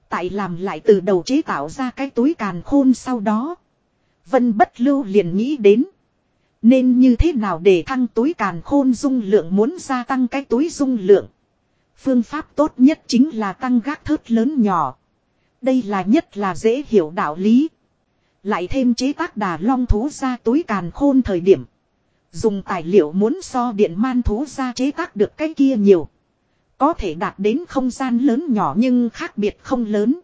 Tại làm lại từ đầu chế tạo ra cái túi càn khôn sau đó. Vân bất lưu liền nghĩ đến. Nên như thế nào để thăng túi càn khôn dung lượng muốn gia tăng cái túi dung lượng. Phương pháp tốt nhất chính là tăng gác thớt lớn nhỏ. Đây là nhất là dễ hiểu đạo lý. Lại thêm chế tác đà long thú ra túi càn khôn thời điểm. Dùng tài liệu muốn so điện man thú ra chế tác được cái kia nhiều. Có thể đạt đến không gian lớn nhỏ nhưng khác biệt không lớn.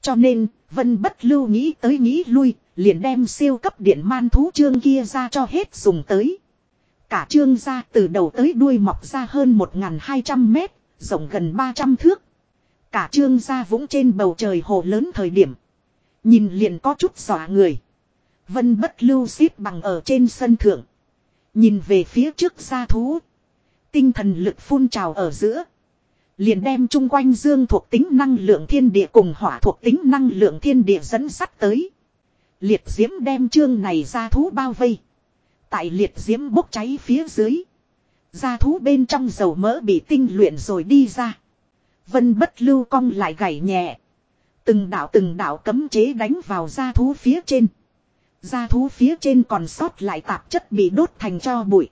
Cho nên, Vân bất lưu nghĩ tới nghĩ lui, liền đem siêu cấp điện man thú chương kia ra cho hết dùng tới. Cả chương ra từ đầu tới đuôi mọc ra hơn 1.200 mét, rộng gần 300 thước. Cả trương ra vũng trên bầu trời hồ lớn thời điểm. Nhìn liền có chút dọa người. Vân bất lưu xếp bằng ở trên sân thượng. Nhìn về phía trước ra thú. Tinh thần lực phun trào ở giữa. Liền đem chung quanh dương thuộc tính năng lượng thiên địa cùng hỏa thuộc tính năng lượng thiên địa dẫn sắt tới. Liệt diễm đem chương này ra thú bao vây. Tại liệt diễm bốc cháy phía dưới gia thú bên trong dầu mỡ bị tinh luyện rồi đi ra. Vân bất lưu cong lại gảy nhẹ. Từng đạo từng đạo cấm chế đánh vào gia thú phía trên. gia thú phía trên còn sót lại tạp chất bị đốt thành cho bụi.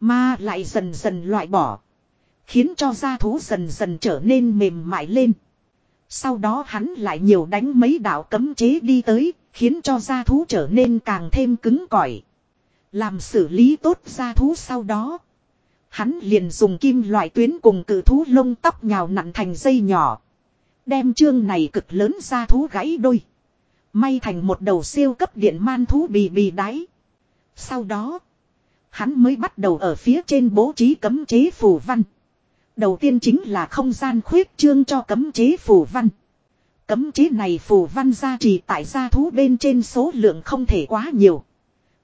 Mà lại dần dần loại bỏ. Khiến cho gia thú dần dần trở nên mềm mại lên. Sau đó hắn lại nhiều đánh mấy đạo cấm chế đi tới, khiến cho gia thú trở nên càng thêm cứng cỏi. Làm xử lý tốt gia thú sau đó. Hắn liền dùng kim loại tuyến cùng cự thú lông tóc nhào nặn thành dây nhỏ. Đem chương này cực lớn ra thú gãy đôi. May thành một đầu siêu cấp điện man thú bì bì đáy. Sau đó. Hắn mới bắt đầu ở phía trên bố trí cấm chế phù văn. Đầu tiên chính là không gian khuyết trương cho cấm chế phù văn. Cấm chế này phù văn gia trì tại gia thú bên trên số lượng không thể quá nhiều.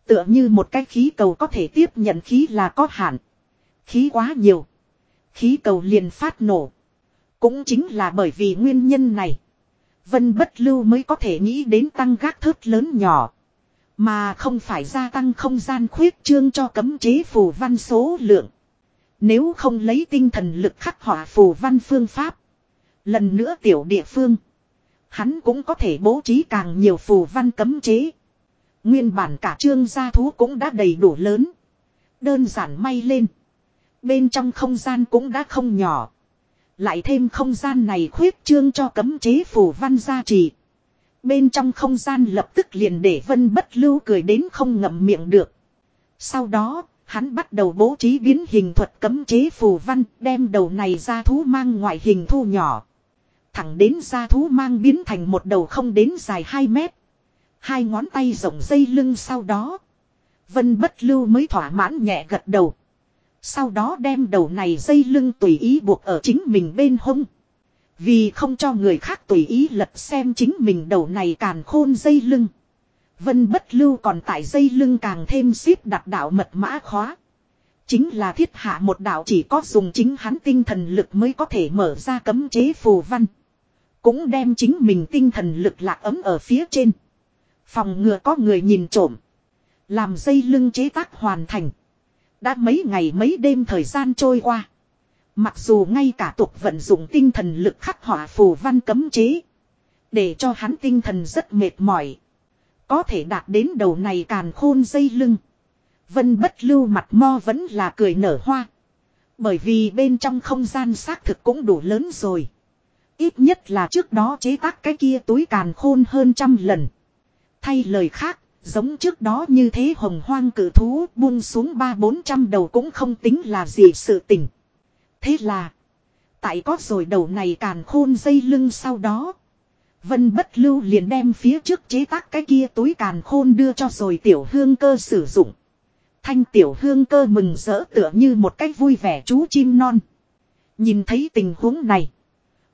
Tựa như một cái khí cầu có thể tiếp nhận khí là có hạn. Khí quá nhiều. Khí cầu liền phát nổ. Cũng chính là bởi vì nguyên nhân này. Vân bất lưu mới có thể nghĩ đến tăng gác thớt lớn nhỏ. Mà không phải gia tăng không gian khuyết trương cho cấm chế phù văn số lượng. Nếu không lấy tinh thần lực khắc họa phù văn phương pháp. Lần nữa tiểu địa phương. Hắn cũng có thể bố trí càng nhiều phù văn cấm chế. Nguyên bản cả trương gia thú cũng đã đầy đủ lớn. Đơn giản may lên. Bên trong không gian cũng đã không nhỏ. Lại thêm không gian này khuyết trương cho cấm chế phù văn gia trì. Bên trong không gian lập tức liền để vân bất lưu cười đến không ngậm miệng được. Sau đó, hắn bắt đầu bố trí biến hình thuật cấm chế phù văn, đem đầu này ra thú mang ngoại hình thu nhỏ. Thẳng đến ra thú mang biến thành một đầu không đến dài 2 mét. Hai ngón tay rộng dây lưng sau đó. Vân bất lưu mới thỏa mãn nhẹ gật đầu. Sau đó đem đầu này dây lưng tùy ý buộc ở chính mình bên hông. Vì không cho người khác tùy ý lật xem chính mình đầu này càn khôn dây lưng. Vân bất lưu còn tại dây lưng càng thêm xếp đặt đạo mật mã khóa. Chính là thiết hạ một đạo chỉ có dùng chính hắn tinh thần lực mới có thể mở ra cấm chế phù văn. Cũng đem chính mình tinh thần lực lạc ấm ở phía trên. Phòng ngừa có người nhìn trộm. Làm dây lưng chế tác hoàn thành. Đã mấy ngày mấy đêm thời gian trôi qua. Mặc dù ngay cả tục vận dụng tinh thần lực khắc họa phù văn cấm chế. Để cho hắn tinh thần rất mệt mỏi. Có thể đạt đến đầu này càn khôn dây lưng. Vân bất lưu mặt mo vẫn là cười nở hoa. Bởi vì bên trong không gian xác thực cũng đủ lớn rồi. Ít nhất là trước đó chế tác cái kia túi càn khôn hơn trăm lần. Thay lời khác, Giống trước đó như thế hồng hoang cử thú buông xuống ba bốn trăm đầu cũng không tính là gì sự tình. Thế là. Tại có rồi đầu này càn khôn dây lưng sau đó. Vân bất lưu liền đem phía trước chế tác cái kia túi càn khôn đưa cho rồi tiểu hương cơ sử dụng. Thanh tiểu hương cơ mừng rỡ tựa như một cách vui vẻ chú chim non. Nhìn thấy tình huống này.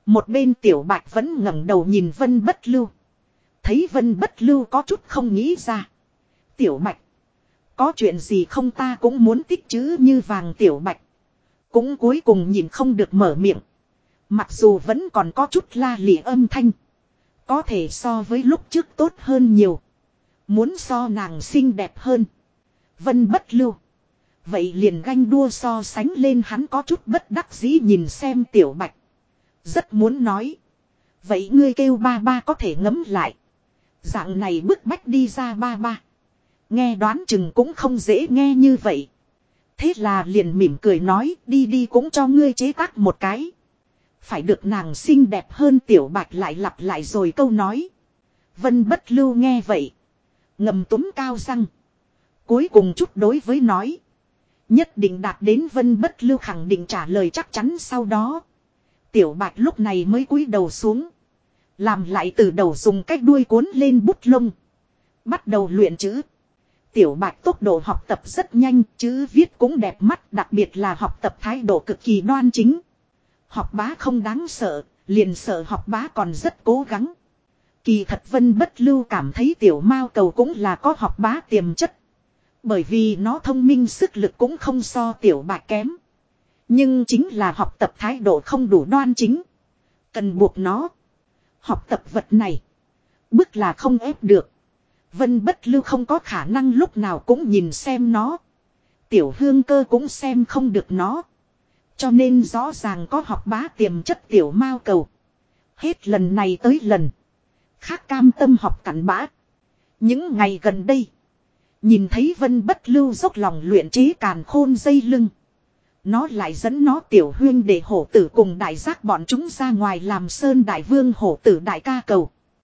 Một bên tiểu bạch vẫn ngẩng đầu nhìn vân bất lưu. Thấy vân bất lưu có chút không nghĩ ra. Tiểu bạch. Có chuyện gì không ta cũng muốn tích chữ như vàng tiểu bạch. Cũng cuối cùng nhìn không được mở miệng. Mặc dù vẫn còn có chút la lịa âm thanh. Có thể so với lúc trước tốt hơn nhiều. Muốn so nàng xinh đẹp hơn. Vân bất lưu. Vậy liền ganh đua so sánh lên hắn có chút bất đắc dĩ nhìn xem tiểu bạch. Rất muốn nói. Vậy ngươi kêu ba ba có thể ngấm lại. Dạng này bức bách đi ra ba ba. Nghe đoán chừng cũng không dễ nghe như vậy. Thế là liền mỉm cười nói, đi đi cũng cho ngươi chế tác một cái. Phải được nàng xinh đẹp hơn tiểu bạch lại lặp lại rồi câu nói. Vân bất lưu nghe vậy. Ngầm túm cao răng. Cuối cùng chút đối với nói. Nhất định đạt đến vân bất lưu khẳng định trả lời chắc chắn sau đó. Tiểu bạch lúc này mới cúi đầu xuống. Làm lại từ đầu dùng cách đuôi cuốn lên bút lông. Bắt đầu luyện chữ. Tiểu bạch tốc độ học tập rất nhanh, chữ viết cũng đẹp mắt, đặc biệt là học tập thái độ cực kỳ đoan chính. Học bá không đáng sợ, liền sợ học bá còn rất cố gắng. Kỳ thật vân bất lưu cảm thấy tiểu mao cầu cũng là có học bá tiềm chất. Bởi vì nó thông minh sức lực cũng không so tiểu bạch kém. Nhưng chính là học tập thái độ không đủ đoan chính. Cần buộc nó. Học tập vật này. Bức là không ép được. Vân bất lưu không có khả năng lúc nào cũng nhìn xem nó. Tiểu hương cơ cũng xem không được nó. Cho nên rõ ràng có học bá tiềm chất tiểu mao cầu. Hết lần này tới lần. Khác cam tâm học cặn bã. Những ngày gần đây. Nhìn thấy vân bất lưu dốc lòng luyện trí càn khôn dây lưng. Nó lại dẫn nó tiểu huyên để hổ tử cùng đại giác bọn chúng ra ngoài làm sơn đại vương hổ tử đại ca cầu.